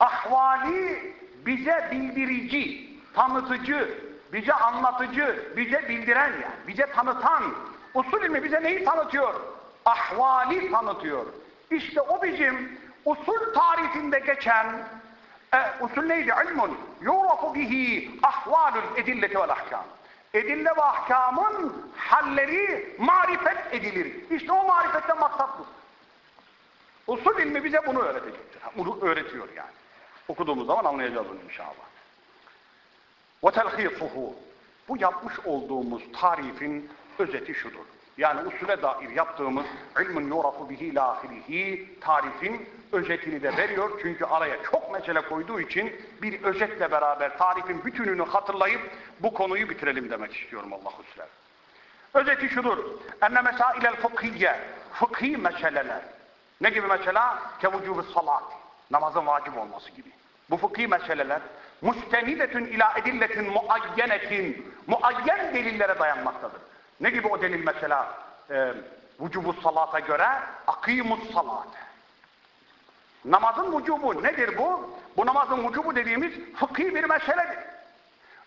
Ahvali bize bildirici, tanıtıcı, bize anlatıcı, bize bildiren yani, bize tanıtan, usul ilmi bize neyi tanıtıyor? Ahvali tanıtıyor. İşte o bizim usul tarifinde geçen, e, usul neydi? İlmun, yurafu bihi ahvalul edilleti vel ahkam. Edille ve ahkamın halleri marifet edilir. İşte o marifetten maksat bu. Usul ilmi bize bunu öğretecektir. Bunu öğretiyor yani. Okuduğumuz zaman anlayacağız bunu inşallah. وَتَلْخِيصُهُ Bu yapmış olduğumuz tarifin özeti şudur. Yani usule dair yaptığımız ilmin yorafu bihi lahirihi tarifin özetini de veriyor. Çünkü araya çok mesele koyduğu için bir özetle beraber tarifin bütününü hatırlayıp bu konuyu bitirelim demek istiyorum Allahu Teala. Özeti şudur. Enne mesailel fıkhiyye fıkhi meseleler. Ne gibi mesela? Kevucubu salat. Namazın vacip olması gibi. Bu fıkhi meseleler müstenidetün ila edilletin muayyenetin muayyen delillere dayanmaktadır. Ne gibi o delil mesela? E, vücubu salata göre akimus salat. Namazın vücubu nedir bu? Bu namazın vücubu dediğimiz fıkhi bir meseledir.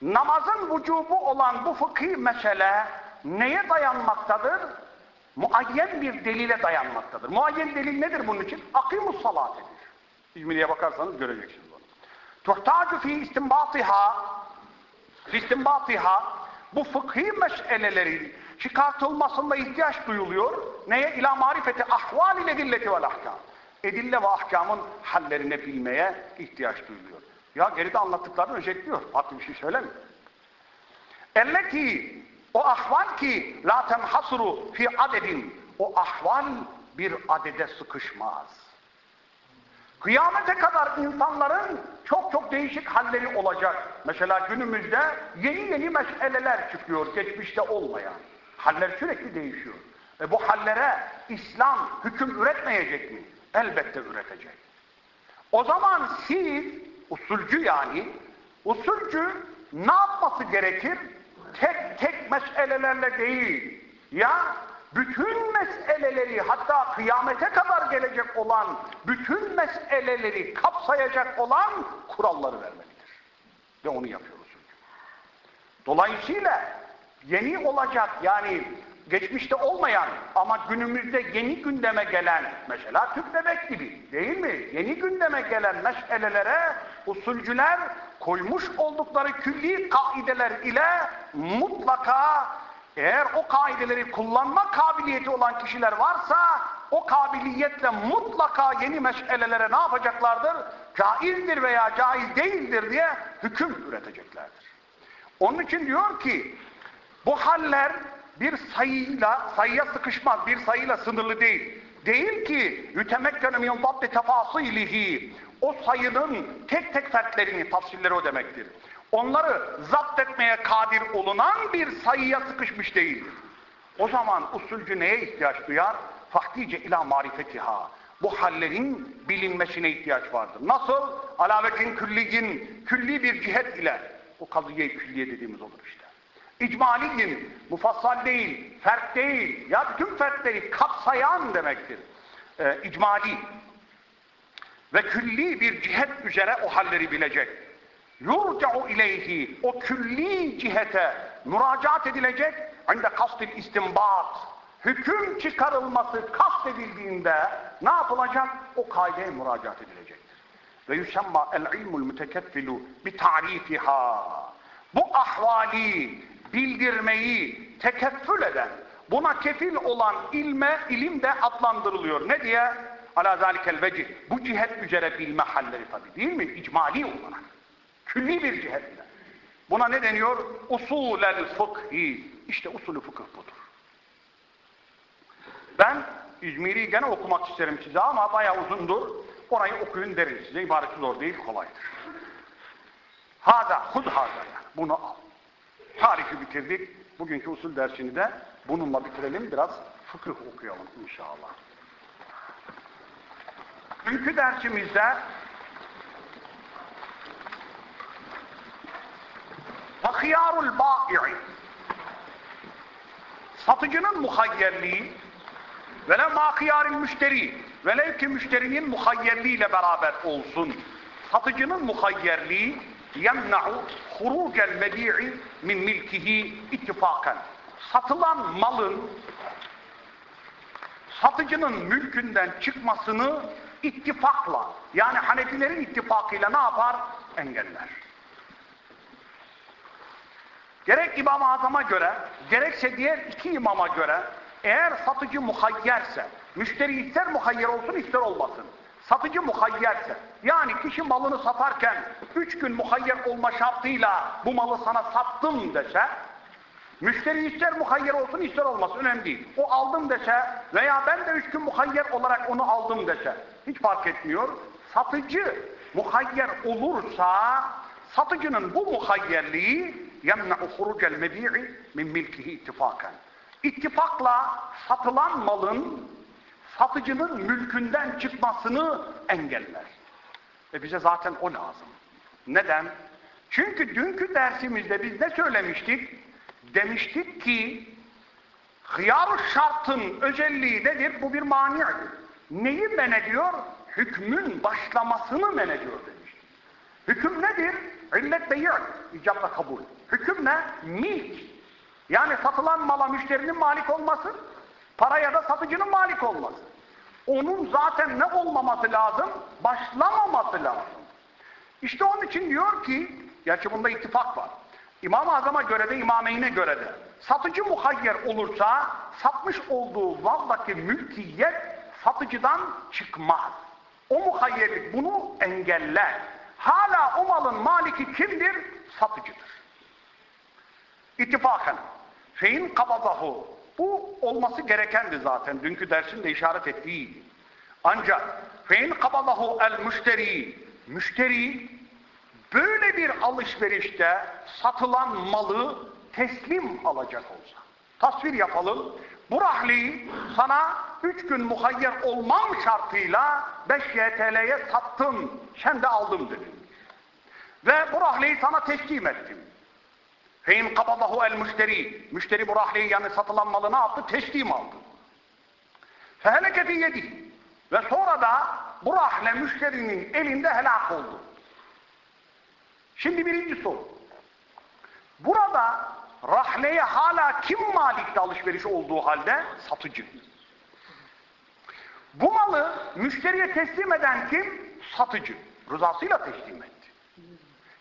Namazın vücubu olan bu fıkhi mesele neye dayanmaktadır? Muayyen bir delile dayanmaktadır. Muayyen delil nedir bunun için? Akimus salatedir. İzmiriye bakarsanız göreceksiniz. Tuhtacu fi istimbatiha fi istimbatiha bu fıkhi meselelerin çıkartılmasında ihtiyaç duyuluyor. Neye? İla marifeti ahval ile dilleti vel ahkam. Edille ve ahkamın hallerine bilmeye ihtiyaç duyuluyor. Ya geride anlattıklarını özetliyor. Farklı bir şey söylemiyor. Elleti o ahval ki la tenhasru fi adedin o ahval bir adede sıkışmaz. Kıyamete kadar insanların çok çok değişik halleri olacak. Mesela günümüzde yeni yeni meseleler çıkıyor, geçmişte olmayan. Haller sürekli değişiyor. E bu hallere İslam hüküm üretmeyecek mi? Elbette üretecek. O zaman siz, usulcü yani, usulcü ne yapması gerekir? Tek tek meselelerle değil. Ya bütün meseleleri hatta kıyamete kadar gelecek olan bütün meseleleri kapsayacak olan kuralları vermelidir. Ve onu yapıyoruz. Dolayısıyla yeni olacak yani geçmişte olmayan ama günümüzde yeni gündeme gelen mesela tüp bebek gibi değil mi? Yeni gündeme gelen meselelere usulcüler koymuş oldukları külli kaideler ile mutlaka eğer o kaideleri kullanma kabiliyeti olan kişiler varsa o kabiliyetle mutlaka yeni meselelere ne yapacaklardır? Caizdir veya caiz değildir diye hüküm üreteceklerdir. Onun için diyor ki bu haller bir sayıyla, sayıya sıkışmaz, bir sayıyla sınırlı değil. Değil ki yütemekkene min zabti tefasilihi o sayının tek tek fertlerini, tafsilleri o demektir. Onları zapt etmeye kadir olunan bir sayıya sıkışmış değildir. O zaman usulcü neye ihtiyaç duyar? Fahtice ila marifetiha. Bu hallerin bilinmesine ihtiyaç vardır. Nasıl? Alavetin külliyin, külli bir cihet ile. O kaziye külliye dediğimiz olur işte. İcmaliyin, mufassal değil, fert değil, ya bütün fertleri kapsayan demektir. Ee, icmali ve külli bir cihet üzere o halleri bilecek. Yurca'u ileyhi, o külli cihete müracaat edilecek, inde kastil istimbat, hüküm çıkarılması kastedildiğinde ne yapılacak? O kaideye müracaat edilecektir. Ve yusemma el ilmul mütekeffilu bi tarifiha. Bu ahvali bildirmeyi tekeffül eden, buna kefil olan ilme, ilim de adlandırılıyor. Ne diye? Ala zalikel vecih. Bu cihet üzere bilme halleri tabi değil mi? İcmali olarak. Külli bir cihetle. Buna ne deniyor? Usulel fıkhi. İşte usulü fıkıh budur. Ben İzmir'i gene okumak isterim size ama bayağı uzundur. Orayı okuyun derim size. İbareti zor değil, kolaydır. Hada, hud hada yani. Bunu al. Tarihi bitirdik. Bugünkü usul dersini de bununla bitirelim. Biraz fıkıh okuyalım inşallah. Dünkü dersimizde Fakiyarul ba'i Satıcının muhayyerliği vele makiyaril müşteri velev ki müşterinin muhayyerliğiyle beraber olsun. Satıcının muhayyerliği yemna'u hurucel mebi'i min milkihi ittifakan. Satılan malın satıcının mülkünden çıkmasını ittifakla yani Hanefilerin ittifakıyla ne yapar? Engeller. Gerek İmam-ı Azam'a göre, gerekse diğer iki imama göre eğer satıcı muhayyerse, müşteri ister muhayyer olsun ister olmasın. Satıcı muhayyerse, yani kişi malını satarken üç gün muhayyer olma şartıyla bu malı sana sattım dese, müşteri ister muhayyer olsun ister olmasın önemli değil. O aldım dese veya ben de üç gün muhayyer olarak onu aldım dese, hiç fark etmiyor. Satıcı muhayyer olursa, satıcının bu muhayyerliği yemne'u hurucel mebi'i min milkihi ittifakan. İttifakla satılan malın satıcının mülkünden çıkmasını engeller. E bize zaten o lazım. Neden? Çünkü dünkü dersimizde biz ne söylemiştik? Demiştik ki hıyar şartın özelliği nedir? Bu bir mani'dir. Neyi men ediyor? Hükmün başlamasını men ediyor demiştik. Hüküm nedir? İllet beyi' icabla kabul. Hüküm ne? Milk. Yani satılan mala müşterinin malik olması, paraya da satıcının malik olması. Onun zaten ne olmaması lazım? Başlamaması lazım. İşte onun için diyor ki, gerçi bunda ittifak var. İmam-ı Azam'a göre de imameyne göre de satıcı muhayyer olursa satmış olduğu maldaki mülkiyet satıcıdan çıkmaz. O muhayyerlik bunu engeller. Hala o malın maliki kimdir? Satıcıdır. İttifaken. Fein kabazahu. Bu olması gerekendi zaten. Dünkü dersin de işaret ettiği. Ancak fein kabazahu el müşteri. Müşteri böyle bir alışverişte satılan malı teslim alacak olsa. Tasvir yapalım. Bu rahliyi sana üç gün muhayyer olmam şartıyla 5 YTL'ye sattım. Sen de aldım dedim. Ve bu sana teslim ettim. Fein kabadahu el müşteri. Müşteri bu rahliyi yani satılan malı ne yaptı? Teslim aldı. Feheleke fi yedi. Ve sonra da bu rahle müşterinin elinde helak oldu. Şimdi birinci soru. Burada rahleye hala kim malikte alışveriş olduğu halde? Satıcı. Bu malı müşteriye teslim eden kim? Satıcı. Rızasıyla teslim etti.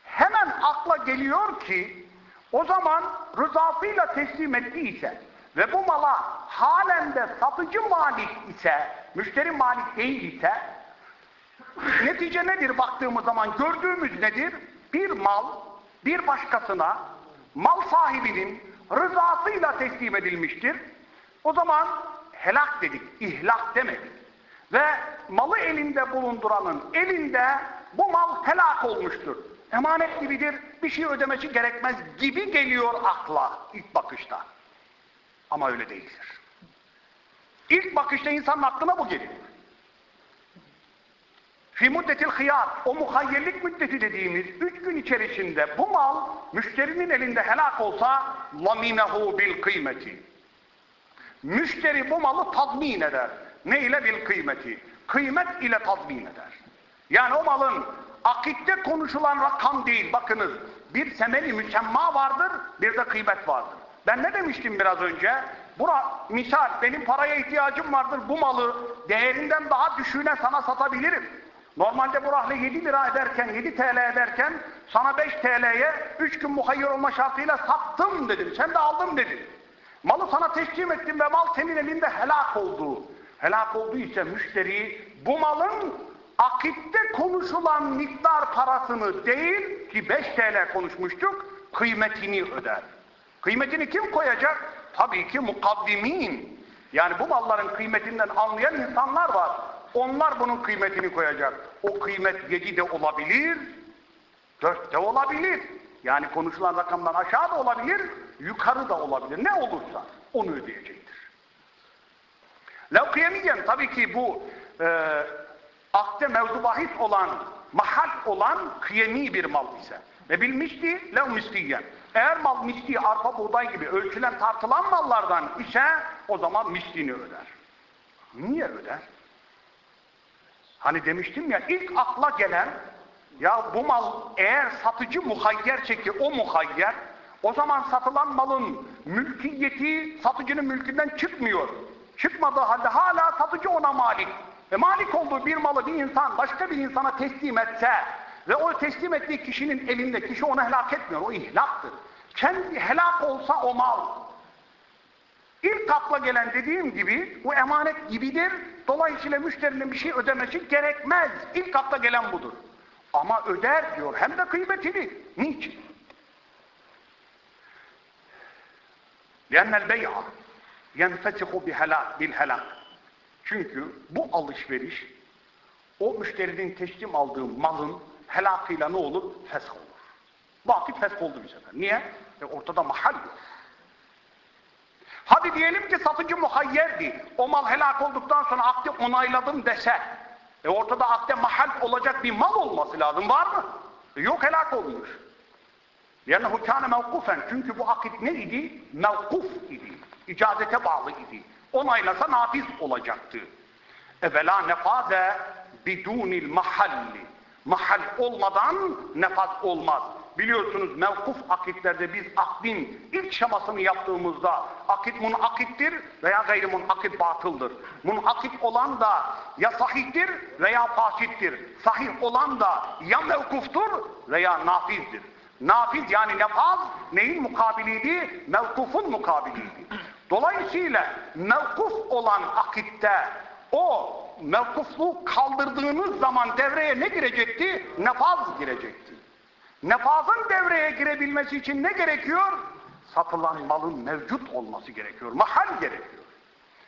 Hemen akla geliyor ki o zaman rızasıyla teslim ettiyse ve bu mala halen de satıcı malik ise, müşteri malik değil ise netice nedir baktığımız zaman gördüğümüz nedir? Bir mal bir başkasına mal sahibinin rızasıyla teslim edilmiştir. O zaman helak dedik, ihlak demedik. Ve malı elinde bulunduranın elinde bu mal helak olmuştur. Emanet gibidir, bir şey ödemesi gerekmez gibi geliyor akla ilk bakışta. Ama öyle değildir. İlk bakışta insanın aklına bu gelir. Fi muddetil hıyar, o muhayyerlik müddeti dediğimiz üç gün içerisinde bu mal müşterinin elinde helak olsa laminehu bil kıymeti. Müşteri bu malı tazmin eder. Ne ile bil kıymeti? Kıymet ile tazmin eder. Yani o malın akitte konuşulan rakam değil. Bakınız bir semeli müsemma vardır, bir de kıymet vardır. Ben ne demiştim biraz önce? Bura misal benim paraya ihtiyacım vardır. Bu malı değerinden daha düşüğüne sana satabilirim. Normalde bu rahle 7 lira ederken, 7 TL ederken sana 5 TL'ye 3 gün muhayyer olma şartıyla sattım dedim. Sen de aldım dedin. Malı sana teslim ettim ve mal senin elinde helak oldu. Helak olduysa müşteri bu malın akitte konuşulan miktar parasını değil ki 5 TL konuşmuştuk kıymetini öder. Kıymetini kim koyacak? Tabii ki mukaddimin. Yani bu malların kıymetinden anlayan insanlar var. Onlar bunun kıymetini koyacak. O kıymet 7 de olabilir, 4 de olabilir. Yani konuşulan rakamdan aşağı da olabilir, yukarı da olabilir. Ne olursa onu ödeyecektir. Levkiyemiyen tabii ki bu e, akde mevzu bahis olan, mahal olan kıyemi bir mal ise ve bilmişti lev misliyen. Eğer mal misli, arpa, buğday gibi ölçülen tartılan mallardan ise o zaman mislini öder. Niye öder? Hani demiştim ya ilk akla gelen ya bu mal eğer satıcı muhayyer ki o muhayyer o zaman satılan malın mülkiyeti satıcının mülkünden çıkmıyor. Çıkmadığı halde hala satıcı ona malik. Ve malik olduğu bir malı bir insan başka bir insana teslim etse ve o teslim ettiği kişinin elinde kişi onu helak etmiyor. O ihlaktır. Kendi helak olsa o mal. İlk akla gelen dediğim gibi bu emanet gibidir. Dolayısıyla müşterinin bir şey ödemesi gerekmez. İlk akla gelen budur. Ama öder diyor. Hem de kıymetini. Niçin? لِأَنَّ الْبَيْعَ يَنْفَسِخُ بِالْهَلَاكِ Çünkü bu alışveriş o müşterinin teslim aldığı malın helakıyla ne olur? Fesh olur. Vakit fesh oldu bir sefer. Niye? E ortada mahal yok. Hadi diyelim ki satıcı muhayyerdi. O mal helak olduktan sonra akdi onayladım dese. E ortada akde mahal olacak bir mal olması lazım. Var mı? E yok helak olmuş. لِيَنَّهُ كَانَ مَوْقُفًا Çünkü bu akit ne idi? Mevkuf idi. İcazete bağlı idi. Onaylasa nafiz olacaktı. اَوَلَا نَفَاذَ بِدُونِ الْمَحَلِّ Mahal olmadan nefaz olmaz. Biliyorsunuz mevkuf akitlerde biz akdin ilk şamasını yaptığımızda akit munakittir veya gayri munakit batıldır. Munakit olan da ya sahihtir veya fasittir. Sahih olan da ya mevkuftur veya nafizdir. Nafiz yani nefaz neyin mukabiliydi? Mevkufun mukabiliydi. Dolayısıyla mevkuf olan akitte o mevkufluğu kaldırdığınız zaman devreye ne girecekti? Nefaz girecekti. Nefazın devreye girebilmesi için ne gerekiyor? Satılan malın mevcut olması gerekiyor. Mahal gerekiyor.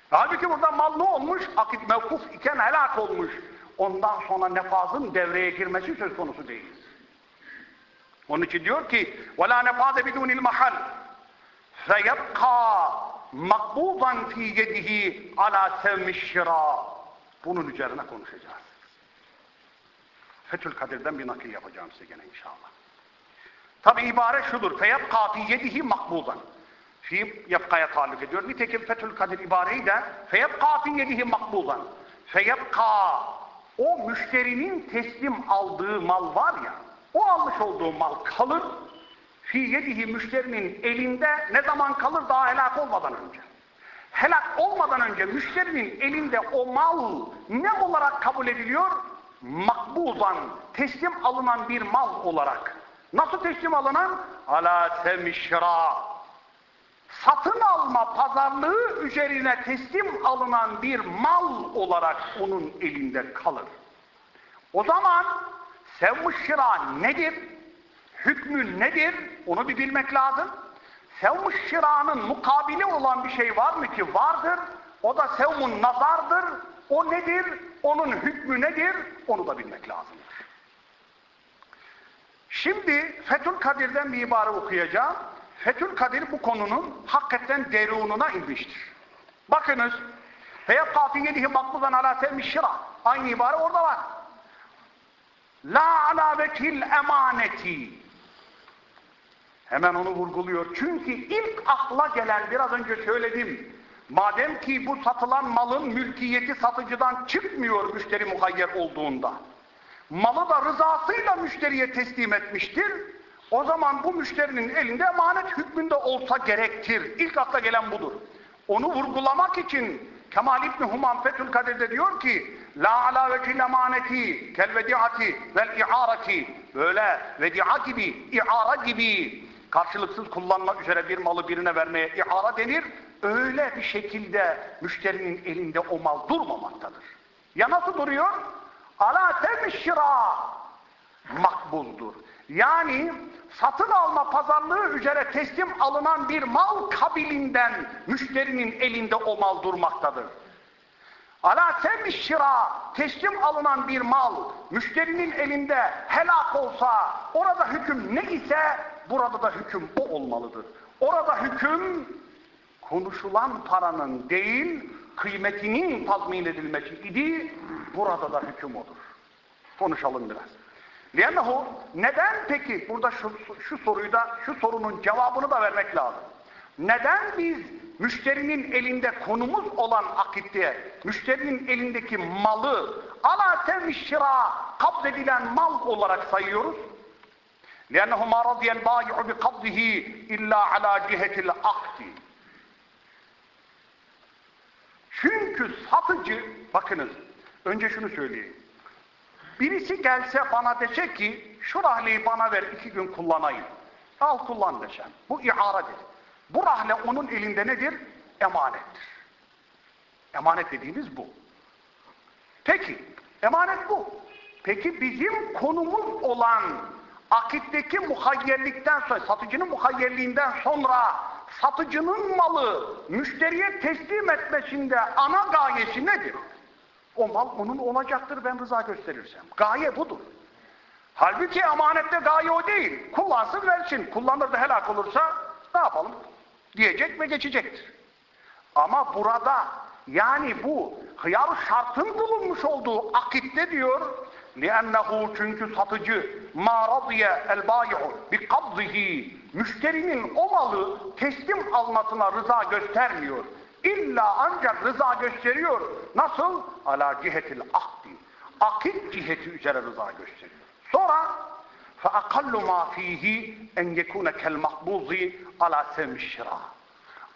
Halbuki burada mal ne olmuş? Akit mevkuf iken helak olmuş. Ondan sonra nefazın devreye girmesi söz konusu değil. Onun için diyor ki وَلَا نَفَاذَ بِدُونِ الْمَحَلِ فَيَبْقَى مَقْبُوضًا ف۪ي يَدِهِ عَلَى سَوْمِ الشِّرَى Bunun üzerine konuşacağız. Fethül Kadir'den bir nakil yapacağım size gene inşallah. Tabi ibare şudur. Feyap kafiyedihi makbudan. Fi yapkaya taluk ediyor. Nitekim Fethül Kadir ibareyi de feyap kafiyedihi makbudan. Feyap ka o müşterinin teslim aldığı mal var ya o almış olduğu mal kalır fi yedihi müşterinin elinde ne zaman kalır daha helak olmadan önce. Helak olmadan önce müşterinin elinde o mal ne olarak kabul ediliyor? Makbuzan, teslim alınan bir mal olarak Nasıl teslim alınan? Ala semişra. Satın alma pazarlığı üzerine teslim alınan bir mal olarak onun elinde kalır. O zaman sevmişra nedir? Hükmü nedir? Onu bir bilmek lazım. Sevmuş şiranın mukabili olan bir şey var mı ki? Vardır. O da sevmun nazardır. O nedir? Onun hükmü nedir? Onu da bilmek lazımdır. Şimdi Fethül Kadir'den bir ibare okuyacağım. Fethül Kadir bu konunun hakikaten derununa inmiştir. Bakınız. Feyat kafiyelihi makbuzan ala sevmiş şira. Aynı ibare orada var. La ala vekil emaneti. Hemen onu vurguluyor. Çünkü ilk akla gelen biraz önce söyledim. Madem ki bu satılan malın mülkiyeti satıcıdan çıkmıyor müşteri muhayyer olduğunda. Malı da rızasıyla müşteriye teslim etmiştir. O zaman bu müşterinin elinde emanet hükmünde olsa gerektir. İlk akla gelen budur. Onu vurgulamak için Kemal İbni Human Fethül Kadir'de diyor ki La ala vekil emaneti kel vediati vel i'arati böyle vedia gibi, i'ara gibi karşılıksız kullanma üzere bir malı birine vermeye ihara denir. Öyle bir şekilde müşterinin elinde o mal durmamaktadır. Ya nasıl duruyor? Ala temişşira makbuldur. Yani satın alma pazarlığı üzere teslim alınan bir mal kabilinden müşterinin elinde o mal durmaktadır. Ala temişşira teslim alınan bir mal müşterinin elinde helak olsa orada hüküm ne ise burada da hüküm o olmalıdır. Orada hüküm konuşulan paranın değil kıymetinin tazmin edilmesi idi. Burada da hüküm odur. Konuşalım biraz. Liannehu neden peki burada şu, şu soruyu da şu sorunun cevabını da vermek lazım. Neden biz müşterinin elinde konumuz olan akitte, müşterinin elindeki malı ala tevşira kabzedilen mal olarak sayıyoruz? لِأَنَّهُ مَا رَضِيَ الْبَائِعُ بِقَبْضِهِ اِلَّا عَلَى جِهَةِ الْاَقْدِ çünkü satıcı, bakınız, önce şunu söyleyeyim. Birisi gelse bana dese ki, şu rahleyi bana ver iki gün kullanayım. Al kullan desem. Bu iharadır. Bu rahle onun elinde nedir? Emanettir. Emanet dediğimiz bu. Peki, emanet bu. Peki bizim konumuz olan akitteki muhayyerlikten sonra, satıcının muhayyerliğinden sonra satıcının malı müşteriye teslim etmesinde ana gayesi nedir? O mal onun olacaktır ben rıza gösterirsem. Gaye budur. Halbuki emanette gaye o değil. Kullansın versin. Kullanır da helak olursa ne yapalım? Diyecek ve geçecektir. Ama burada yani bu hıyar şartın bulunmuş olduğu akitte diyor لِأَنَّهُ çünkü satıcı مَا رَضِيَ الْبَايِعُ بِقَبْضِهِ müşterinin o malı teslim almasına rıza göstermiyor. İlla ancak rıza gösteriyor. Nasıl? Ala cihetil akdi. Akit ciheti üzere rıza gösteriyor. Sonra فَاَقَلُّ مَا ف۪يهِ اَنْ يَكُونَ كَالْمَحْبُوزِ عَلَى سَمِ الشِّرَى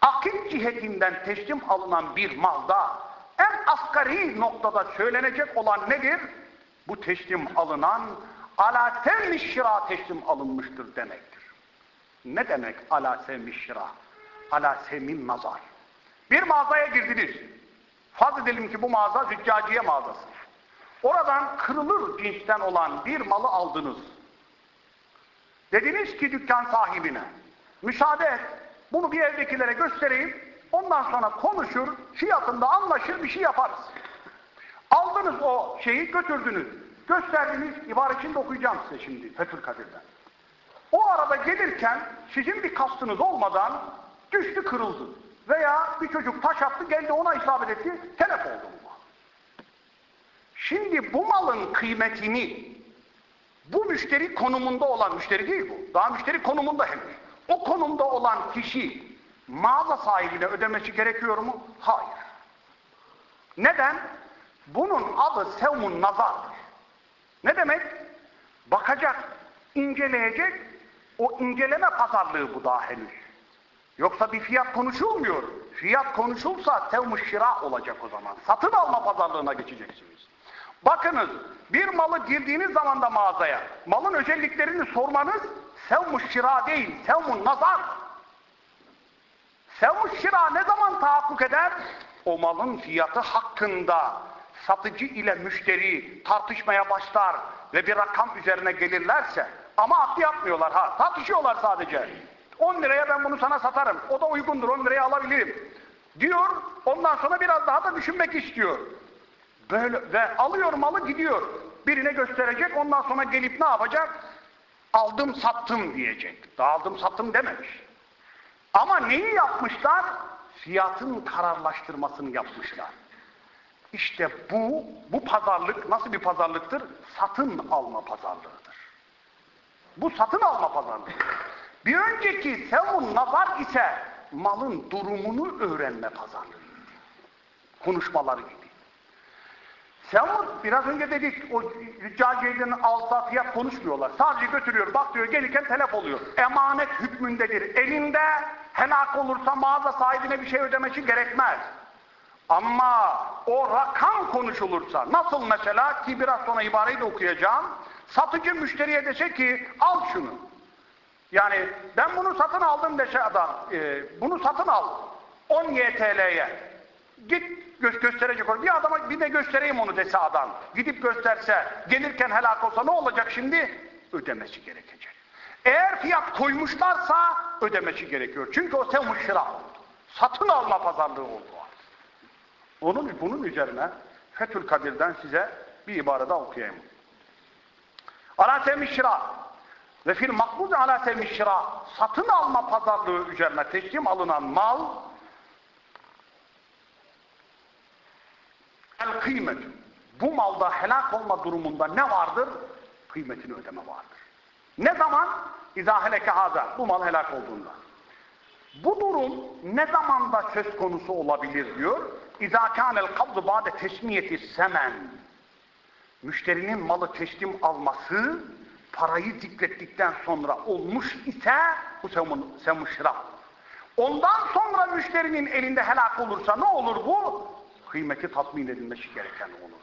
Akit cihetinden teslim alınan bir malda en asgari noktada söylenecek olan nedir? Bu teslim alınan ala sevmişşira teslim alınmıştır demektir. Ne demek ala sevmişşira? Ala semin nazar. Bir mağazaya girdiniz. Farz edelim ki bu mağaza züccaciye mağazası. Oradan kırılır cinsten olan bir malı aldınız. Dediniz ki dükkan sahibine, müsaade et, bunu bir evdekilere göstereyim, ondan sonra konuşur, fiyatında anlaşır, bir şey yaparız. Aldınız o şeyi, götürdünüz. Gösterdiniz, ibaretini okuyacağım size şimdi Fethül Kadir'den. O arada gelirken sizin bir kastınız olmadan düştü kırıldı. Veya bir çocuk taş attı geldi ona isabet etti, telef oldu bu. Şimdi bu malın kıymetini bu müşteri konumunda olan, müşteri değil bu, daha müşteri konumunda henüz. O konumda olan kişi mağaza sahibine ödemesi gerekiyor mu? Hayır. Neden? Bunun adı sevmun nazardır. Ne demek? Bakacak, inceleyecek, O inceleme pazarlığı bu daha henüz. Yoksa bir fiyat konuşulmuyor. Fiyat konuşulsa tevmuş şira olacak o zaman. Satın alma pazarlığına geçeceksiniz. Bakınız bir malı girdiğiniz zaman da mağazaya malın özelliklerini sormanız sevmuş şira değil, sevmun nazar. Sevmuş şira ne zaman tahakkuk eder? O malın fiyatı hakkında satıcı ile müşteri tartışmaya başlar ve bir rakam üzerine gelirlerse ama aklı yapmıyorlar ha. Tartışıyorlar sadece. 10 liraya ben bunu sana satarım. O da uygundur 10 liraya alabilirim. Diyor. Ondan sonra biraz daha da düşünmek istiyor. Böyle ve alıyor malı gidiyor. Birine gösterecek. Ondan sonra gelip ne yapacak? Aldım sattım diyecek. Daha aldım sattım dememiş. Ama neyi yapmışlar? Fiyatın kararlaştırmasını yapmışlar. İşte bu, bu pazarlık nasıl bir pazarlıktır? Satın alma pazarlığıdır. Bu satın alma pazarlığı. Bir önceki sevun nazar ise malın durumunu öğrenme pazarlığıydı. Konuşmaları gibi. Sevun biraz önce dedik o züccaciyeden alsa fiyat konuşmuyorlar. Sadece götürüyor, bak diyor gelirken telef oluyor. Emanet hükmündedir. Elinde helak olursa mağaza sahibine bir şey ödemesi gerekmez. Ama o rakam konuşulursa, nasıl mesela ki biraz sonra ibareyi de okuyacağım, satıcı müşteriye dese ki al şunu. Yani ben bunu satın aldım dese adam, e, bunu satın al 10 YTL'ye. Git gö gösterecek olur. Bir adama bir de göstereyim onu dese adam. Gidip gösterse, gelirken helak olsa ne olacak şimdi? Ödemesi gerekecek. Eğer fiyat koymuşlarsa ödemesi gerekiyor. Çünkü o sevmuş şıra oldu. Satın alma pazarlığı oldu. Onun, bunun üzerine Fethül Kadir'den size bir ibare daha okuyayım. Ala temişra ve fil makbuz ala temişra satın alma pazarlığı üzerine teslim alınan mal el kıymet. Bu malda helak olma durumunda ne vardır? Kıymetini ödeme vardır. Ne zaman? İzâ heleke haza. Bu mal helak olduğunda. Bu durum ne zamanda söz konusu olabilir diyor. İzâ kânel kabzı ba'de tesmiyeti semen. Müşterinin malı teslim alması parayı zikrettikten sonra olmuş ise bu semuşra. Ondan sonra müşterinin elinde helak olursa ne olur bu? Kıymeti tatmin edilmesi gereken olur.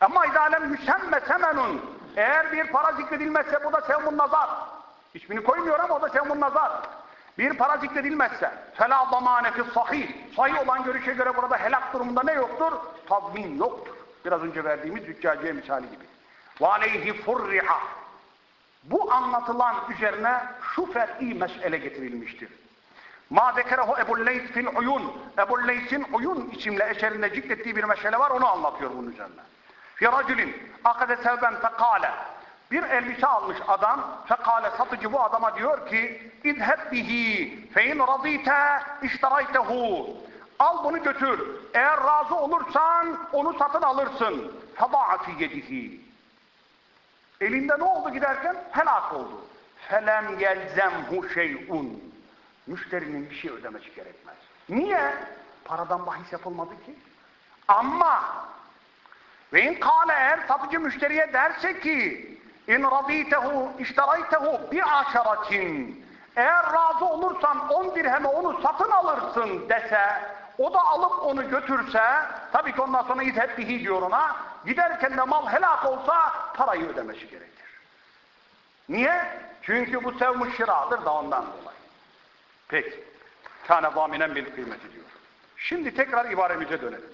Ama idalen müsemme semenun. Eğer bir para zikredilmezse bu da sevmun nazar. İsmini koymuyor ama o da sevmun nazar. Bir para zikredilmezse فَلَا ضَمَانَ فِي sahih. Sahih olan görüşe göre burada helak durumunda ne yoktur? Tazmin yoktur. Biraz önce verdiğimiz züccaciye misali gibi. وَعَلَيْهِ فُرِّحَ Bu anlatılan üzerine şu fer'i mesele getirilmiştir. Ma zekerehu Ebu Leys fil uyun. Ebu Leys'in uyun isimli eserinde zikrettiği bir mesele var onu anlatıyor bunun üzerine. Fi raculin akade sevben fekale bir elbise almış adam, fekale satıcı bu adama diyor ki, İzheb bihi, fein razite, iştaraytehu. Al bunu götür. Eğer razı olursan onu satın alırsın. Feda'a fi yedihi. Elinde ne oldu giderken? Helak oldu. Felem yelzemhu şey'un. Müşterinin bir şey ödemesi gerekmez. Niye? Paradan bahis yapılmadı ki. Ama ve in kâle eğer satıcı müşteriye derse ki İn radîtehu işteraytehu bi aşeratin. Eğer razı olursan on dirheme onu satın alırsın dese, o da alıp onu götürse, tabii ki ondan sonra izheb bihi diyor ona, giderken de mal helak olsa parayı ödemesi gerekir. Niye? Çünkü bu sevmuş şiradır da ondan dolayı. Peki. Kâne zaminen bil kıymeti diyor. Şimdi tekrar ibaremize dönelim.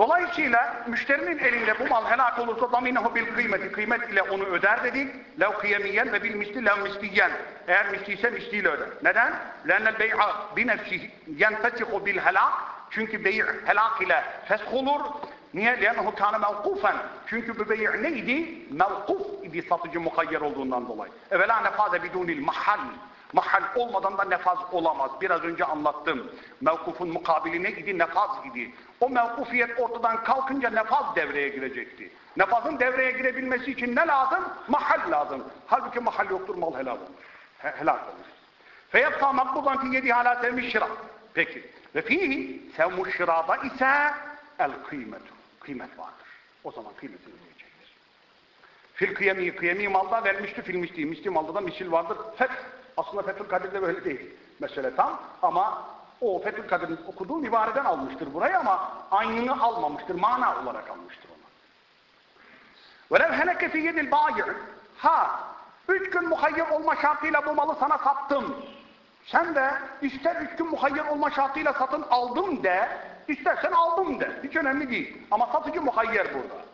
Dolayısıyla müşterinin elinde bu mal helak olursa daminehu bil kıymeti kıymet ile onu öder dedik. Lev kıyemiyen ve bil misli lev misliyen. Eğer misliyse misliyle öder. Neden? Lennel bey'a bi nefsi yenfesihu bil helak. Çünkü bey' helak ile fesh olur. Niye? Lennehu kâne mevkufen. Çünkü bu bey' neydi? Mevkuf idi satıcı mukayyer olduğundan dolayı. Evvela nefaze bidunil mahal. Mahal olmadan da nefaz olamaz. Biraz önce anlattım. Mevkufun mukabili ne idi? Nefaz idi. O mevkufiyet ortadan kalkınca nefaz devreye girecekti. Nefazın devreye girebilmesi için ne lazım? Mahal lazım. Halbuki mahal yoktur, mal helal olur. He, helak olur. Makbudan fi yedi hala sevmiş şira. Peki. Ve fihi sevmuş şirada ise el kıymetu. Kıymet vardır. O zaman kıymetini ödeyecektir. Fil kıyemi, kıyemi malda vermişti fil misli. Misli malda da misil vardır. Feth. Aslında Fethül Kadir'de böyle değil. Mesele tam. Ama o Fethül Kadir'in okuduğu ibareden almıştır burayı ama aynını almamıştır. Mana olarak almıştır onu. وَلَوْ هَلَكَ فِي يَدِ الْبَايِعِ Ha! Üç gün muhayyer olma şartıyla bu malı sana sattım. Sen de ister üç gün muhayyer olma şartıyla satın aldım de, istersen aldım de. Hiç önemli değil. Ama satıcı muhayyer burada.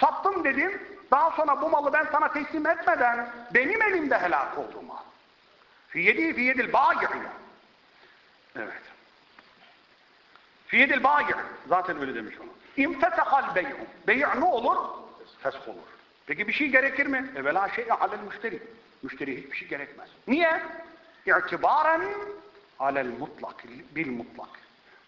Sattım dedim, daha sonra bu malı ben sana teslim etmeden benim elimde helak oldu mal. Fiyedi fiyedil bâgir. Evet. Fiyedil bâgir. Zaten öyle demiş onu. İmfesehal bey'u. Bey' ne olur? Fesh olur. Peki bir şey gerekir mi? Evvela şey'e alel müşteri. Müşteri hiçbir şey gerekmez. Niye? İ'tibaren alel mutlak, bil mutlak.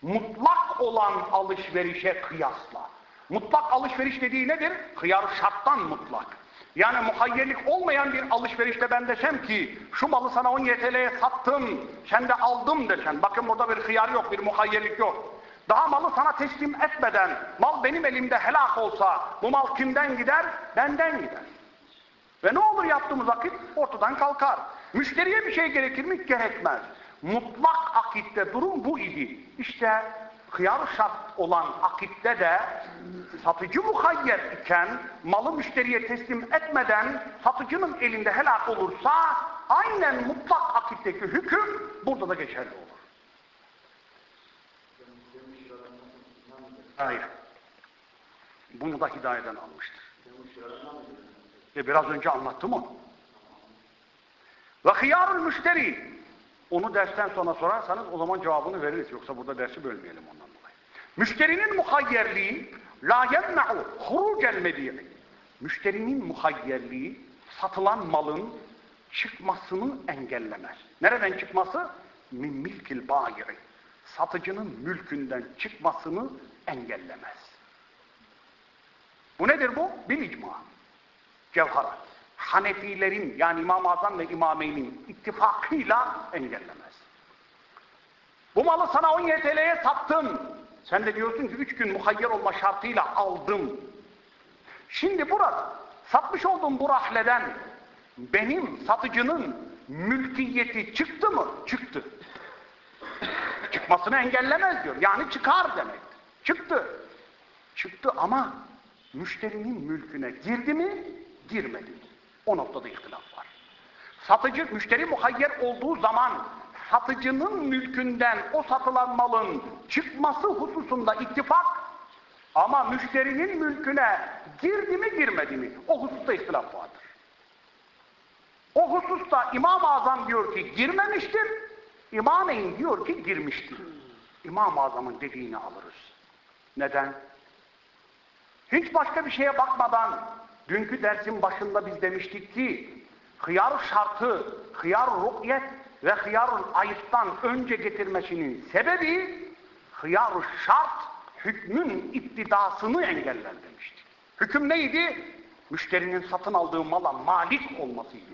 Mutlak olan alışverişe kıyasla. Mutlak alışveriş dediği nedir? Hıyar şarttan mutlak. Yani muhayyerlik olmayan bir alışverişte ben desem ki şu malı sana 10 TL'ye sattım, sen de aldım desen. Bakın burada bir hıyar yok, bir muhayyerlik yok. Daha malı sana teslim etmeden mal benim elimde helak olsa bu mal kimden gider? Benden gider. Ve ne olur yaptığımız vakit ortadan kalkar. Müşteriye bir şey gerekir mi? Gerekmez. Mutlak akitte durum bu idi. İşte hıyar şart olan akitte de satıcı muhayyer iken malı müşteriye teslim etmeden satıcının elinde helak olursa aynen mutlak akitteki hüküm burada da geçerli olur. Hayır. Bunu da hidayeden almıştır. Ve biraz önce anlattım onu. Ve hıyarul müşteri. Onu dersten sonra sorarsanız o zaman cevabını veririz. Yoksa burada dersi bölmeyelim ondan dolayı. Müşterinin muhayyerliği la yemna'u hurucel medi'i. Müşterinin muhayyerliği satılan malın çıkmasını engellemez. Nereden çıkması? Min milkil bayi'i. Satıcının mülkünden çıkmasını engellemez. Bu nedir bu? Bir icma. Cevharat. Hanefilerin yani İmam-ı Azam ve İmameyn'in ittifakıyla engellemez. Bu malı sana 17 TL'ye sattım. Sen de diyorsun ki 3 gün muhayyer olma şartıyla aldım. Şimdi burada satmış olduğum bu rahleden benim satıcının mülkiyeti çıktı mı? Çıktı. Çıkmasını engellemez diyor. Yani çıkar demek. Çıktı. Çıktı ama müşterinin mülküne girdi mi? Girmedi. O noktada ihtilaf var. Satıcı, müşteri muhayyer olduğu zaman satıcının mülkünden o satılan malın çıkması hususunda ittifak ama müşterinin mülküne girdi mi girmedi mi? O hususta ihtilaf vardır. O hususta İmam-ı Azam diyor ki girmemiştir, İmameyn diyor ki girmiştir. İmam-ı Azam'ın dediğini alırız. Neden? Hiç başka bir şeye bakmadan dünkü dersin başında biz demiştik ki hıyar şartı, hıyar ru'yet ve hıyar ayıptan önce getirmesinin sebebi hıyar şart hükmün iptidasını engeller demiştik. Hüküm neydi? Müşterinin satın aldığı mala malik olmasıydı.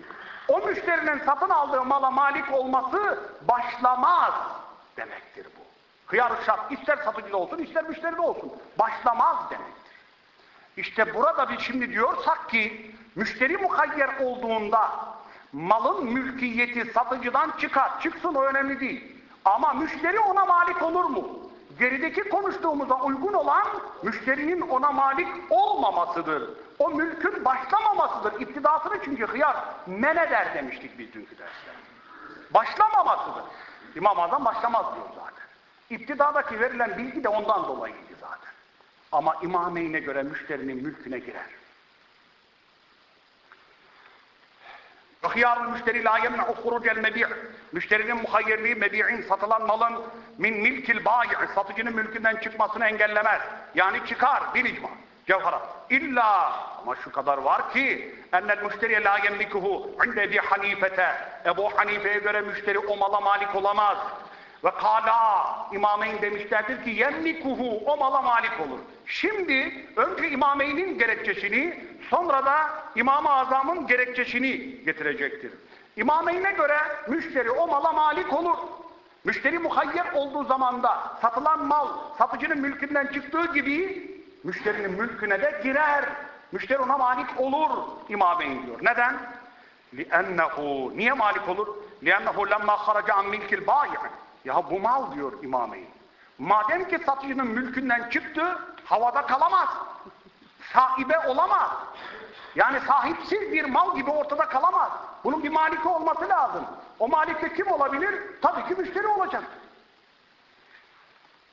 O müşterinin satın aldığı mala malik olması başlamaz demektir bu. Hıyar şart ister satıcıda olsun ister müşteride olsun. Başlamaz demektir. İşte burada biz şimdi diyorsak ki müşteri muhayyer olduğunda malın mülkiyeti satıcıdan çıkar. Çıksın o önemli değil. Ama müşteri ona malik olur mu? Gerideki konuştuğumuza uygun olan müşterinin ona malik olmamasıdır. O mülkün başlamamasıdır. İptidasını çünkü hıyar men eder demiştik biz dünkü derste. Başlamamasıdır. İmam Azam başlamaz diyor zaten. İptidadaki verilen bilgi de ondan zaten. Ama imameyne göre müşterinin mülküne girer. Hıyarul müşteri la yemne'u hurucel mebi' Müşterinin muhayyerliği mebi'in satılan malın min milkil bayi' satıcının mülkünden çıkmasını engellemez. Yani çıkar bil icma. Cevherat. İlla ama şu kadar var ki ennel müşteriye la yemlikuhu inde Ebi Hanifete Ebu Hanife'ye göre müşteri o mala malik olamaz. Ve kala imameyn demişlerdir ki yemmikuhu o mala malik olur. Şimdi önce imameynin gerekçesini sonra da İmam-ı Azam'ın gerekçesini getirecektir. İmameyne göre müşteri o mala malik olur. Müşteri muhayyer olduğu zamanda satılan mal satıcının mülkünden çıktığı gibi müşterinin mülküne de girer. Müşteri ona malik olur imameyn diyor. Neden? لِأَنَّهُ Niye malik olur? لِأَنَّهُ لَمَّا خَرَجَ عَنْ مِلْكِ الْبَايِعِ ya bu mal diyor imameyn. Madem ki satıcının mülkünden çıktı, havada kalamaz. Sahibe olamaz. Yani sahipsiz bir mal gibi ortada kalamaz. Bunun bir maliki olması lazım. O malik de kim olabilir? Tabii ki müşteri olacak.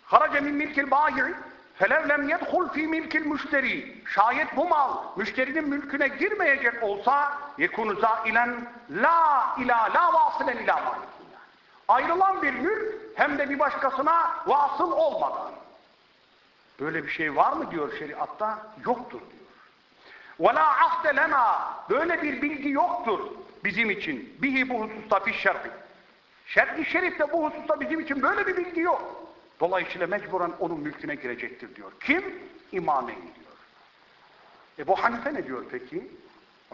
Harace min milkil bayi felev lem yedhul fi milkil müşteri. Şayet bu mal müşterinin mülküne girmeyecek olsa yekunu zailen la ila la vasılen ila malikin. Ayrılan bir mülk hem de bir başkasına vasıl olmadan. Böyle bir şey var mı diyor şeriatta? Yoktur diyor. وَلَا عَهْدَ لَنَا Böyle bir bilgi yoktur bizim için. Bihi bu hususta fi şer'i. Şer'i şerifte bu hususta bizim için böyle bir bilgi yok. Dolayısıyla mecburen onun mülküne girecektir diyor. Kim? İmameyn diyor. Ebu Hanife ne diyor peki?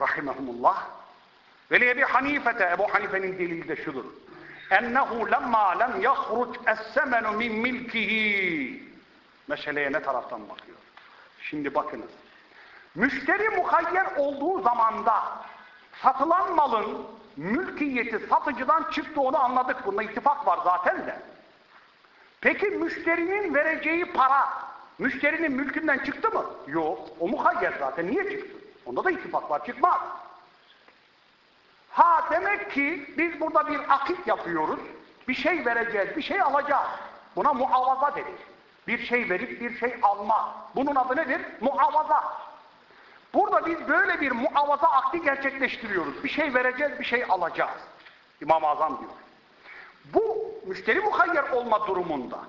Rahimahumullah. Ve Ebu Hanifete, Ebu Hanife'nin delili de şudur. Ennehu lemma lem yahruc es-semenu min milkihi. Meseleye ne taraftan bakıyor? Şimdi bakınız. Müşteri muhayyer olduğu zamanda satılan malın mülkiyeti satıcıdan çıktı onu anladık. Bunda ittifak var zaten de. Peki müşterinin vereceği para müşterinin mülkünden çıktı mı? Yok. O muhayyer zaten. Niye çıktı? Onda da ittifak var. Çıkmaz. Ha demek ki biz burada bir akit yapıyoruz. Bir şey vereceğiz, bir şey alacağız. Buna muavaza denir. Bir şey verip bir şey alma. Bunun adı nedir? Muavaza. Burada biz böyle bir muavaza akdi gerçekleştiriyoruz. Bir şey vereceğiz, bir şey alacağız. İmam-ı Azam diyor. Bu müşteri muhayyer olma durumunda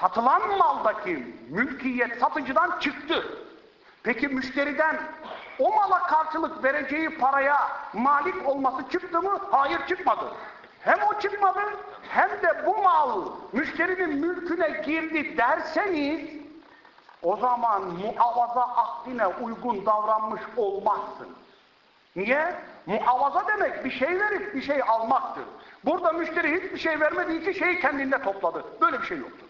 satılan maldaki mülkiyet satıcıdan çıktı. Peki müşteriden o mala karşılık vereceği paraya malik olması çıktı mı? Hayır çıkmadı. Hem o çıkmadı hem de bu mal müşterinin mülküne girdi derseniz o zaman muavaza akdine uygun davranmış olmazsın. Niye? Muavaza demek bir şey verip bir şey almaktır. Burada müşteri hiçbir şey vermediği için şeyi kendinde topladı. Böyle bir şey yoktur.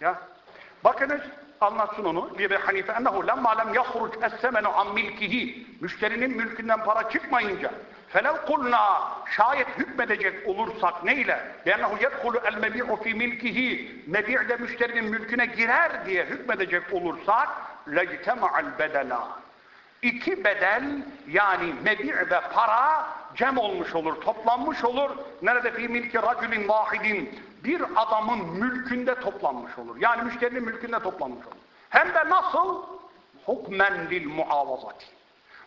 Ya bakınız anlatsın onu. Ebi Hanife ennehu lemma lem yahruc es-semenu an milkihi. Müşterinin mülkünden para çıkmayınca felev kulna şayet hükmedecek olursak neyle? Be'ennehu yedhulu el mebi'u fi milkihi. Mebi' de müşterinin mülküne girer diye hükmedecek olursak lejtema'al bedela. İki bedel yani mebi' ve para cem olmuş olur, toplanmış olur. Nerede fi milki racülin vahidin bir adamın mülkünde toplanmış olur. Yani müşterinin mülkünde toplanmış olur. Hem de nasıl? Hukmen lil muavazati.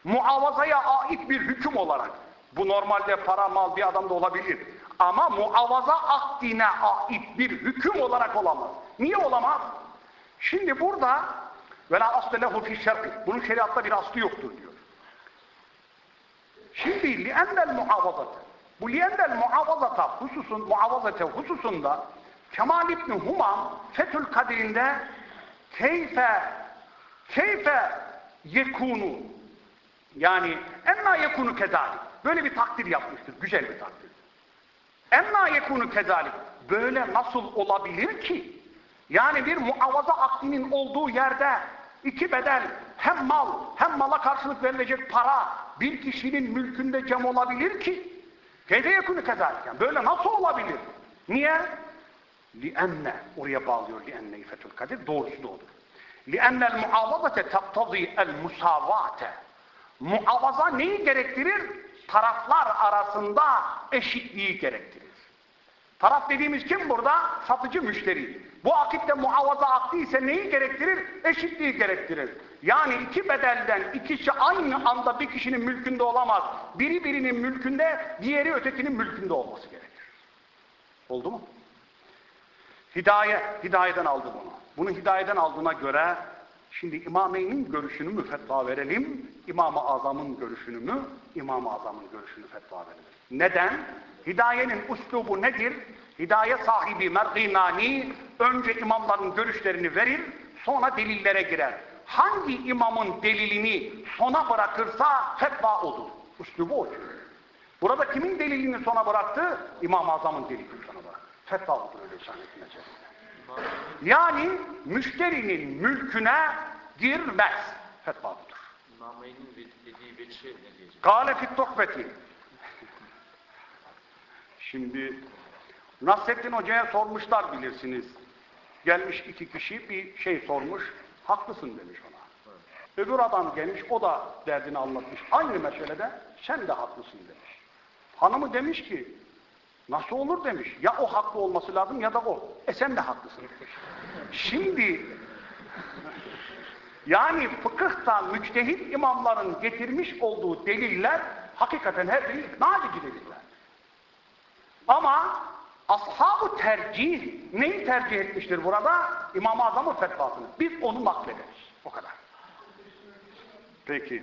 Muavazaya ait bir hüküm olarak. Bu normalde para mal bir adamda olabilir. Ama muavaza akdine ait bir hüküm olarak olamaz. Niye olamaz? Şimdi burada وَلَا أَصْلَ لَهُ فِي شَرْقِ Bunun şeriatta bir aslı yoktur diyor. Şimdi لِأَنَّ الْمُعَوَضَةِ bu liyendel muavazata hususun, muavazate hususunda Kemal İbni Humam Fethül Kadir'inde keyfe keyfe yekunu yani enna yekunu kezalik böyle bir takdir yapmıştır. Güzel bir takdir. Enna yekunu kezalik böyle nasıl olabilir ki? Yani bir muavaza akdinin olduğu yerde iki bedel hem mal hem mala karşılık verilecek para bir kişinin mülkünde cem olabilir ki Keyfe yekunu kezalik. Yani böyle nasıl olabilir? Niye? لِأَنَّ Oraya bağlıyor لِأَنَّ İfetül Kadir. Doğrusu da odur. لِأَنَّ الْمُعَوَضَةَ تَقْتَضِي الْمُسَاوَاتَ Muavaza neyi gerektirir? Taraflar arasında eşitliği gerektirir. Taraf dediğimiz kim burada? Satıcı müşteri. Bu akitte muavaza akdi ise neyi gerektirir? Eşitliği gerektirir. Yani iki bedelden ikisi aynı anda bir kişinin mülkünde olamaz. Biri birinin mülkünde, diğeri ötekinin mülkünde olması gerekir. Oldu mu? Hidaye, hidayeden aldı bunu. Bunu hidayeden aldığına göre şimdi İmameyn'in görüşünü mü fetva verelim, İmam-ı Azam'ın görüşünü mü, İmam-ı Azam'ın görüşünü fetva verelim. Neden? Hidayenin uslubu nedir? Hidaye sahibi Merginani önce imamların görüşlerini verir, sonra delillere girer. Hangi imamın delilini sona bırakırsa fetva odur. Uslubu o çünkü. Burada kimin delilini sona bıraktı? İmam-ı Azam'ın delilini sona bıraktı. Fetva odur öyle zannetmeyeceğiz. Yani müşterinin mülküne girmez. Fetva budur. Nameyn'in dediği bir şey ne diyecek? Kâle fit. Şimdi Nasrettin Hoca'ya sormuşlar bilirsiniz. Gelmiş iki kişi bir şey sormuş. Haklısın demiş ona. Öbür adam gelmiş o da derdini anlatmış. Aynı meselede sen de haklısın demiş. Hanımı demiş ki nasıl olur demiş. Ya o haklı olması lazım ya da o. E sen de haklısın. Şimdi yani fıkıhta müçtehit imamların getirmiş olduğu deliller hakikaten her biri ikna edici deliller. Ama ashab-ı tercih neyi tercih etmiştir burada? İmam-ı Azam'ın fetvasını. Biz onu naklederiz. O kadar. Peki.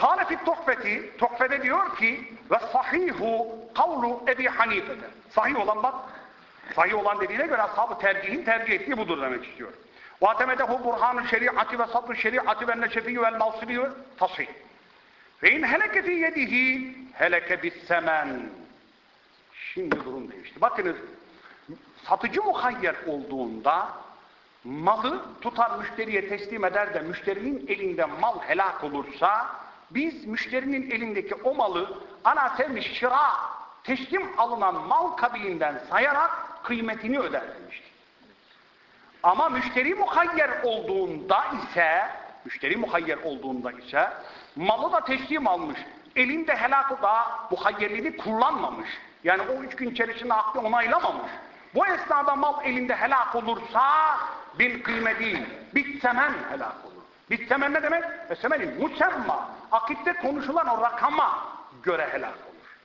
Kâle fit tuhfeti, tuhfede diyor ki ve sahihu kavlu Ebi Hanife'de. Sahih olan bak, sahih olan dediğine göre ashab-ı tercihin tercih ettiği budur demek istiyor. وَاَتَمَدَهُ بُرْحَانُ الشَّرِيعَةِ وَصَدْرُ الشَّرِيعَةِ وَالنَّشَفِيُّ وَالْمَوْصِلِيُّ تَصِيحِ فَاِنْ هَلَكَ فِي يَدِهِ هَلَكَ بِالسَّمَنِ Şimdi durum değişti. Bakınız, satıcı muhayyer olduğunda malı tutar müşteriye teslim eder de müşterinin elinde mal helak olursa biz müşterinin elindeki o malı ana sevmiş şıra teslim alınan mal kabilinden sayarak kıymetini öder demiştik. Ama müşteri muhayyer olduğunda ise müşteri muhayyer olduğunda ise malı da teslim almış. Elinde helakı da muhayyerliğini kullanmamış. Yani o üç gün içerisinde aklı onaylamamış. Bu esnada mal elinde helak olursa bil kıyme değil, bit semen helak olur. Bit semen ne demek? E semenin musemma. Akitte konuşulan o rakama göre helak olur.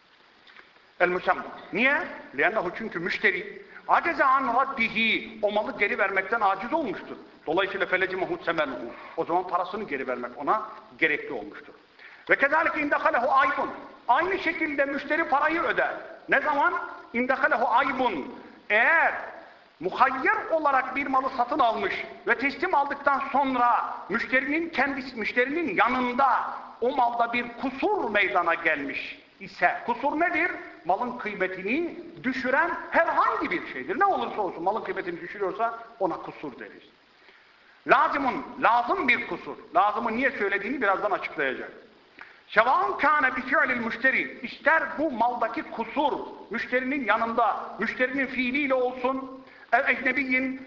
El musemma. Niye? Liannehu çünkü müşteri aceze an raddihi o malı geri vermekten aciz olmuştur. Dolayısıyla felecimehu semenuhu. O zaman parasını geri vermek ona gerekli olmuştur. Ve kezalike indekalehu aybun. Aynı şekilde müşteri parayı öder. Ne zaman? İndekalehu aybun. Eğer muhayyer olarak bir malı satın almış ve teslim aldıktan sonra müşterinin kendisi, müşterinin yanında o malda bir kusur meydana gelmiş ise, kusur nedir? Malın kıymetini düşüren herhangi bir şeydir. Ne olursa olsun malın kıymetini düşürüyorsa ona kusur deriz. Lazımın, lazım bir kusur. Lazımı niye söylediğini birazdan açıklayacak. Şevan kâne bi fi'lil müşteri. İster bu maldaki kusur müşterinin yanında, müşterinin fiiliyle olsun, ev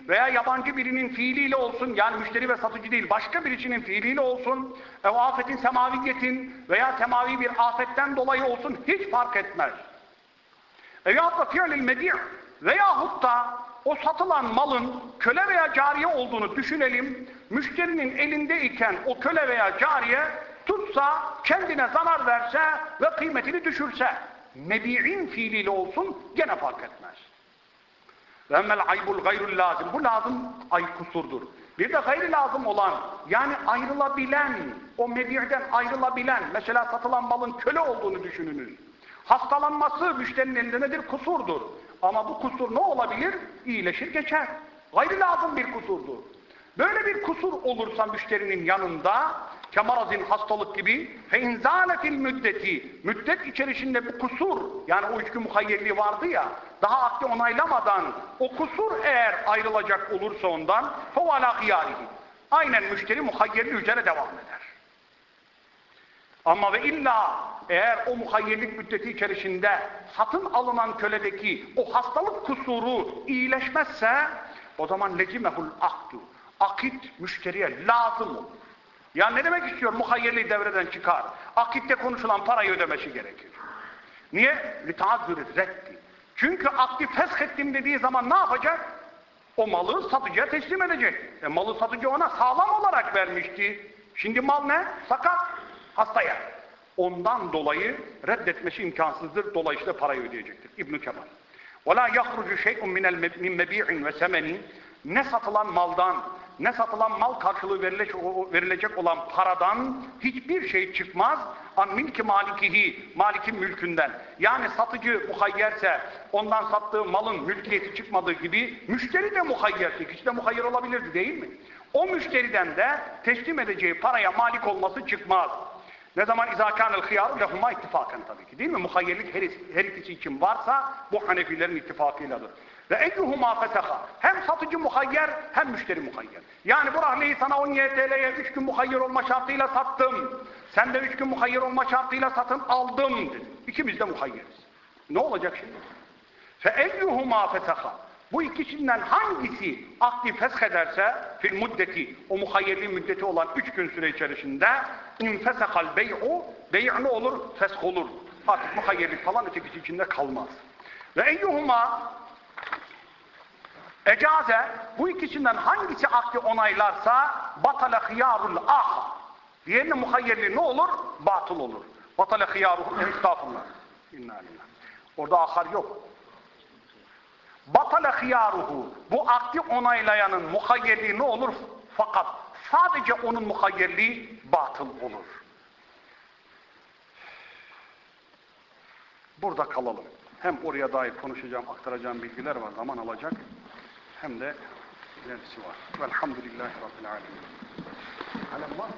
veya yabancı birinin fiiliyle olsun, yani müşteri ve satıcı değil, başka birisinin fiiliyle olsun, ev afetin semaviyetin veya semavi bir afetten dolayı olsun, hiç fark etmez. Ev yahut da fi'lil medi' veyahut da o satılan malın köle veya cariye olduğunu düşünelim, müşterinin elinde iken o köle veya cariye tutsa, kendine zarar verse ve kıymetini düşürse, mebi'in fiiliyle olsun gene fark etmez. Ve emmel aybul gayrul lazım. Bu lazım ay kusurdur. Bir de gayri lazım olan, yani ayrılabilen, o mebi'den ayrılabilen, mesela satılan malın köle olduğunu düşününüz. Hastalanması müşterinin elinde nedir? Kusurdur. Ama bu kusur ne olabilir? İyileşir geçer. Gayri lazım bir kusurdur. Böyle bir kusur olursa müşterinin yanında kemarazin hastalık gibi feinzaletil müddeti müddet içerisinde bu kusur yani o üç gün muhayyerliği vardı ya daha akli onaylamadan o kusur eğer ayrılacak olursa ondan fevala hiyarihi aynen müşteri muhayyerli üzere devam eder. Ama ve illa eğer o muhayyerlik müddeti içerisinde satın alınan köledeki o hastalık kusuru iyileşmezse o zaman lecimehul akdu akit müşteriye lazım olur. Ya ne demek istiyor? Muhayyerliği devreden çıkar. Akitte konuşulan parayı ödemesi gerekir. Niye? Litaazzürü reddi. Çünkü akdi feshettim dediği zaman ne yapacak? O malı satıcıya teslim edecek. E malı satıcı ona sağlam olarak vermişti. Şimdi mal ne? Sakat. Hastaya. Ondan dolayı reddetmesi imkansızdır. Dolayısıyla parayı ödeyecektir. İbn-i Kemal. وَلَا يَخْرُجُ شَيْءٌ مِنْ مَبِيعٍ وَسَمَنٍ ne satılan maldan, ne satılan mal karşılığı verilecek olan paradan hiçbir şey çıkmaz. An milki malikihi, malikin mülkünden. Yani satıcı muhayyerse ondan sattığı malın mülkiyeti çıkmadığı gibi müşteri de muhayyerse, kişi de muhayyer olabilirdi değil mi? O müşteriden de teslim edeceği paraya malik olması çıkmaz. Ne zaman izâ kânel hıyâru lehumâ ittifâken tabii ki değil mi? Muhayyerlik her, her ikisi için varsa bu Hanefilerin ittifakıyladır. Ve eyyuhumâ feteha. Hem satıcı muhayyer hem müşteri muhayyer. Yani bu rahleyi sana 17 TL'ye 3 gün muhayyer olma şartıyla sattım. Sen de 3 gün muhayyer olma şartıyla satın aldım. İkimiz de muhayyeriz. Ne olacak şimdi? Fe eyyuhumâ feteha. Bu ikisinden hangisi akdi fesh ederse fil muddeti o muhayyerli müddeti olan üç gün süre içerisinde infesakal bey'u bey' ne olur? Fesh olur. Artık muhayyerlik falan ötekisi içinde kalmaz. Ve eyyuhuma ecaze bu ikisinden hangisi akdi onaylarsa batale hıyarul ah diğerinin muhayyerliği ne olur? Batıl olur. Batale hıyaruhu estağfurullah. İnna lillah. Orada ahar yok. Batale hıyaruhu. Bu akdi onaylayanın muhayyerliği ne olur? Fakat sadece onun muhayyerliği batıl olur. Burada kalalım. Hem oraya dair konuşacağım, aktaracağım bilgiler var, zaman alacak. Hem de ilerisi var. Velhamdülillahi Rabbil Alemin. Kalem var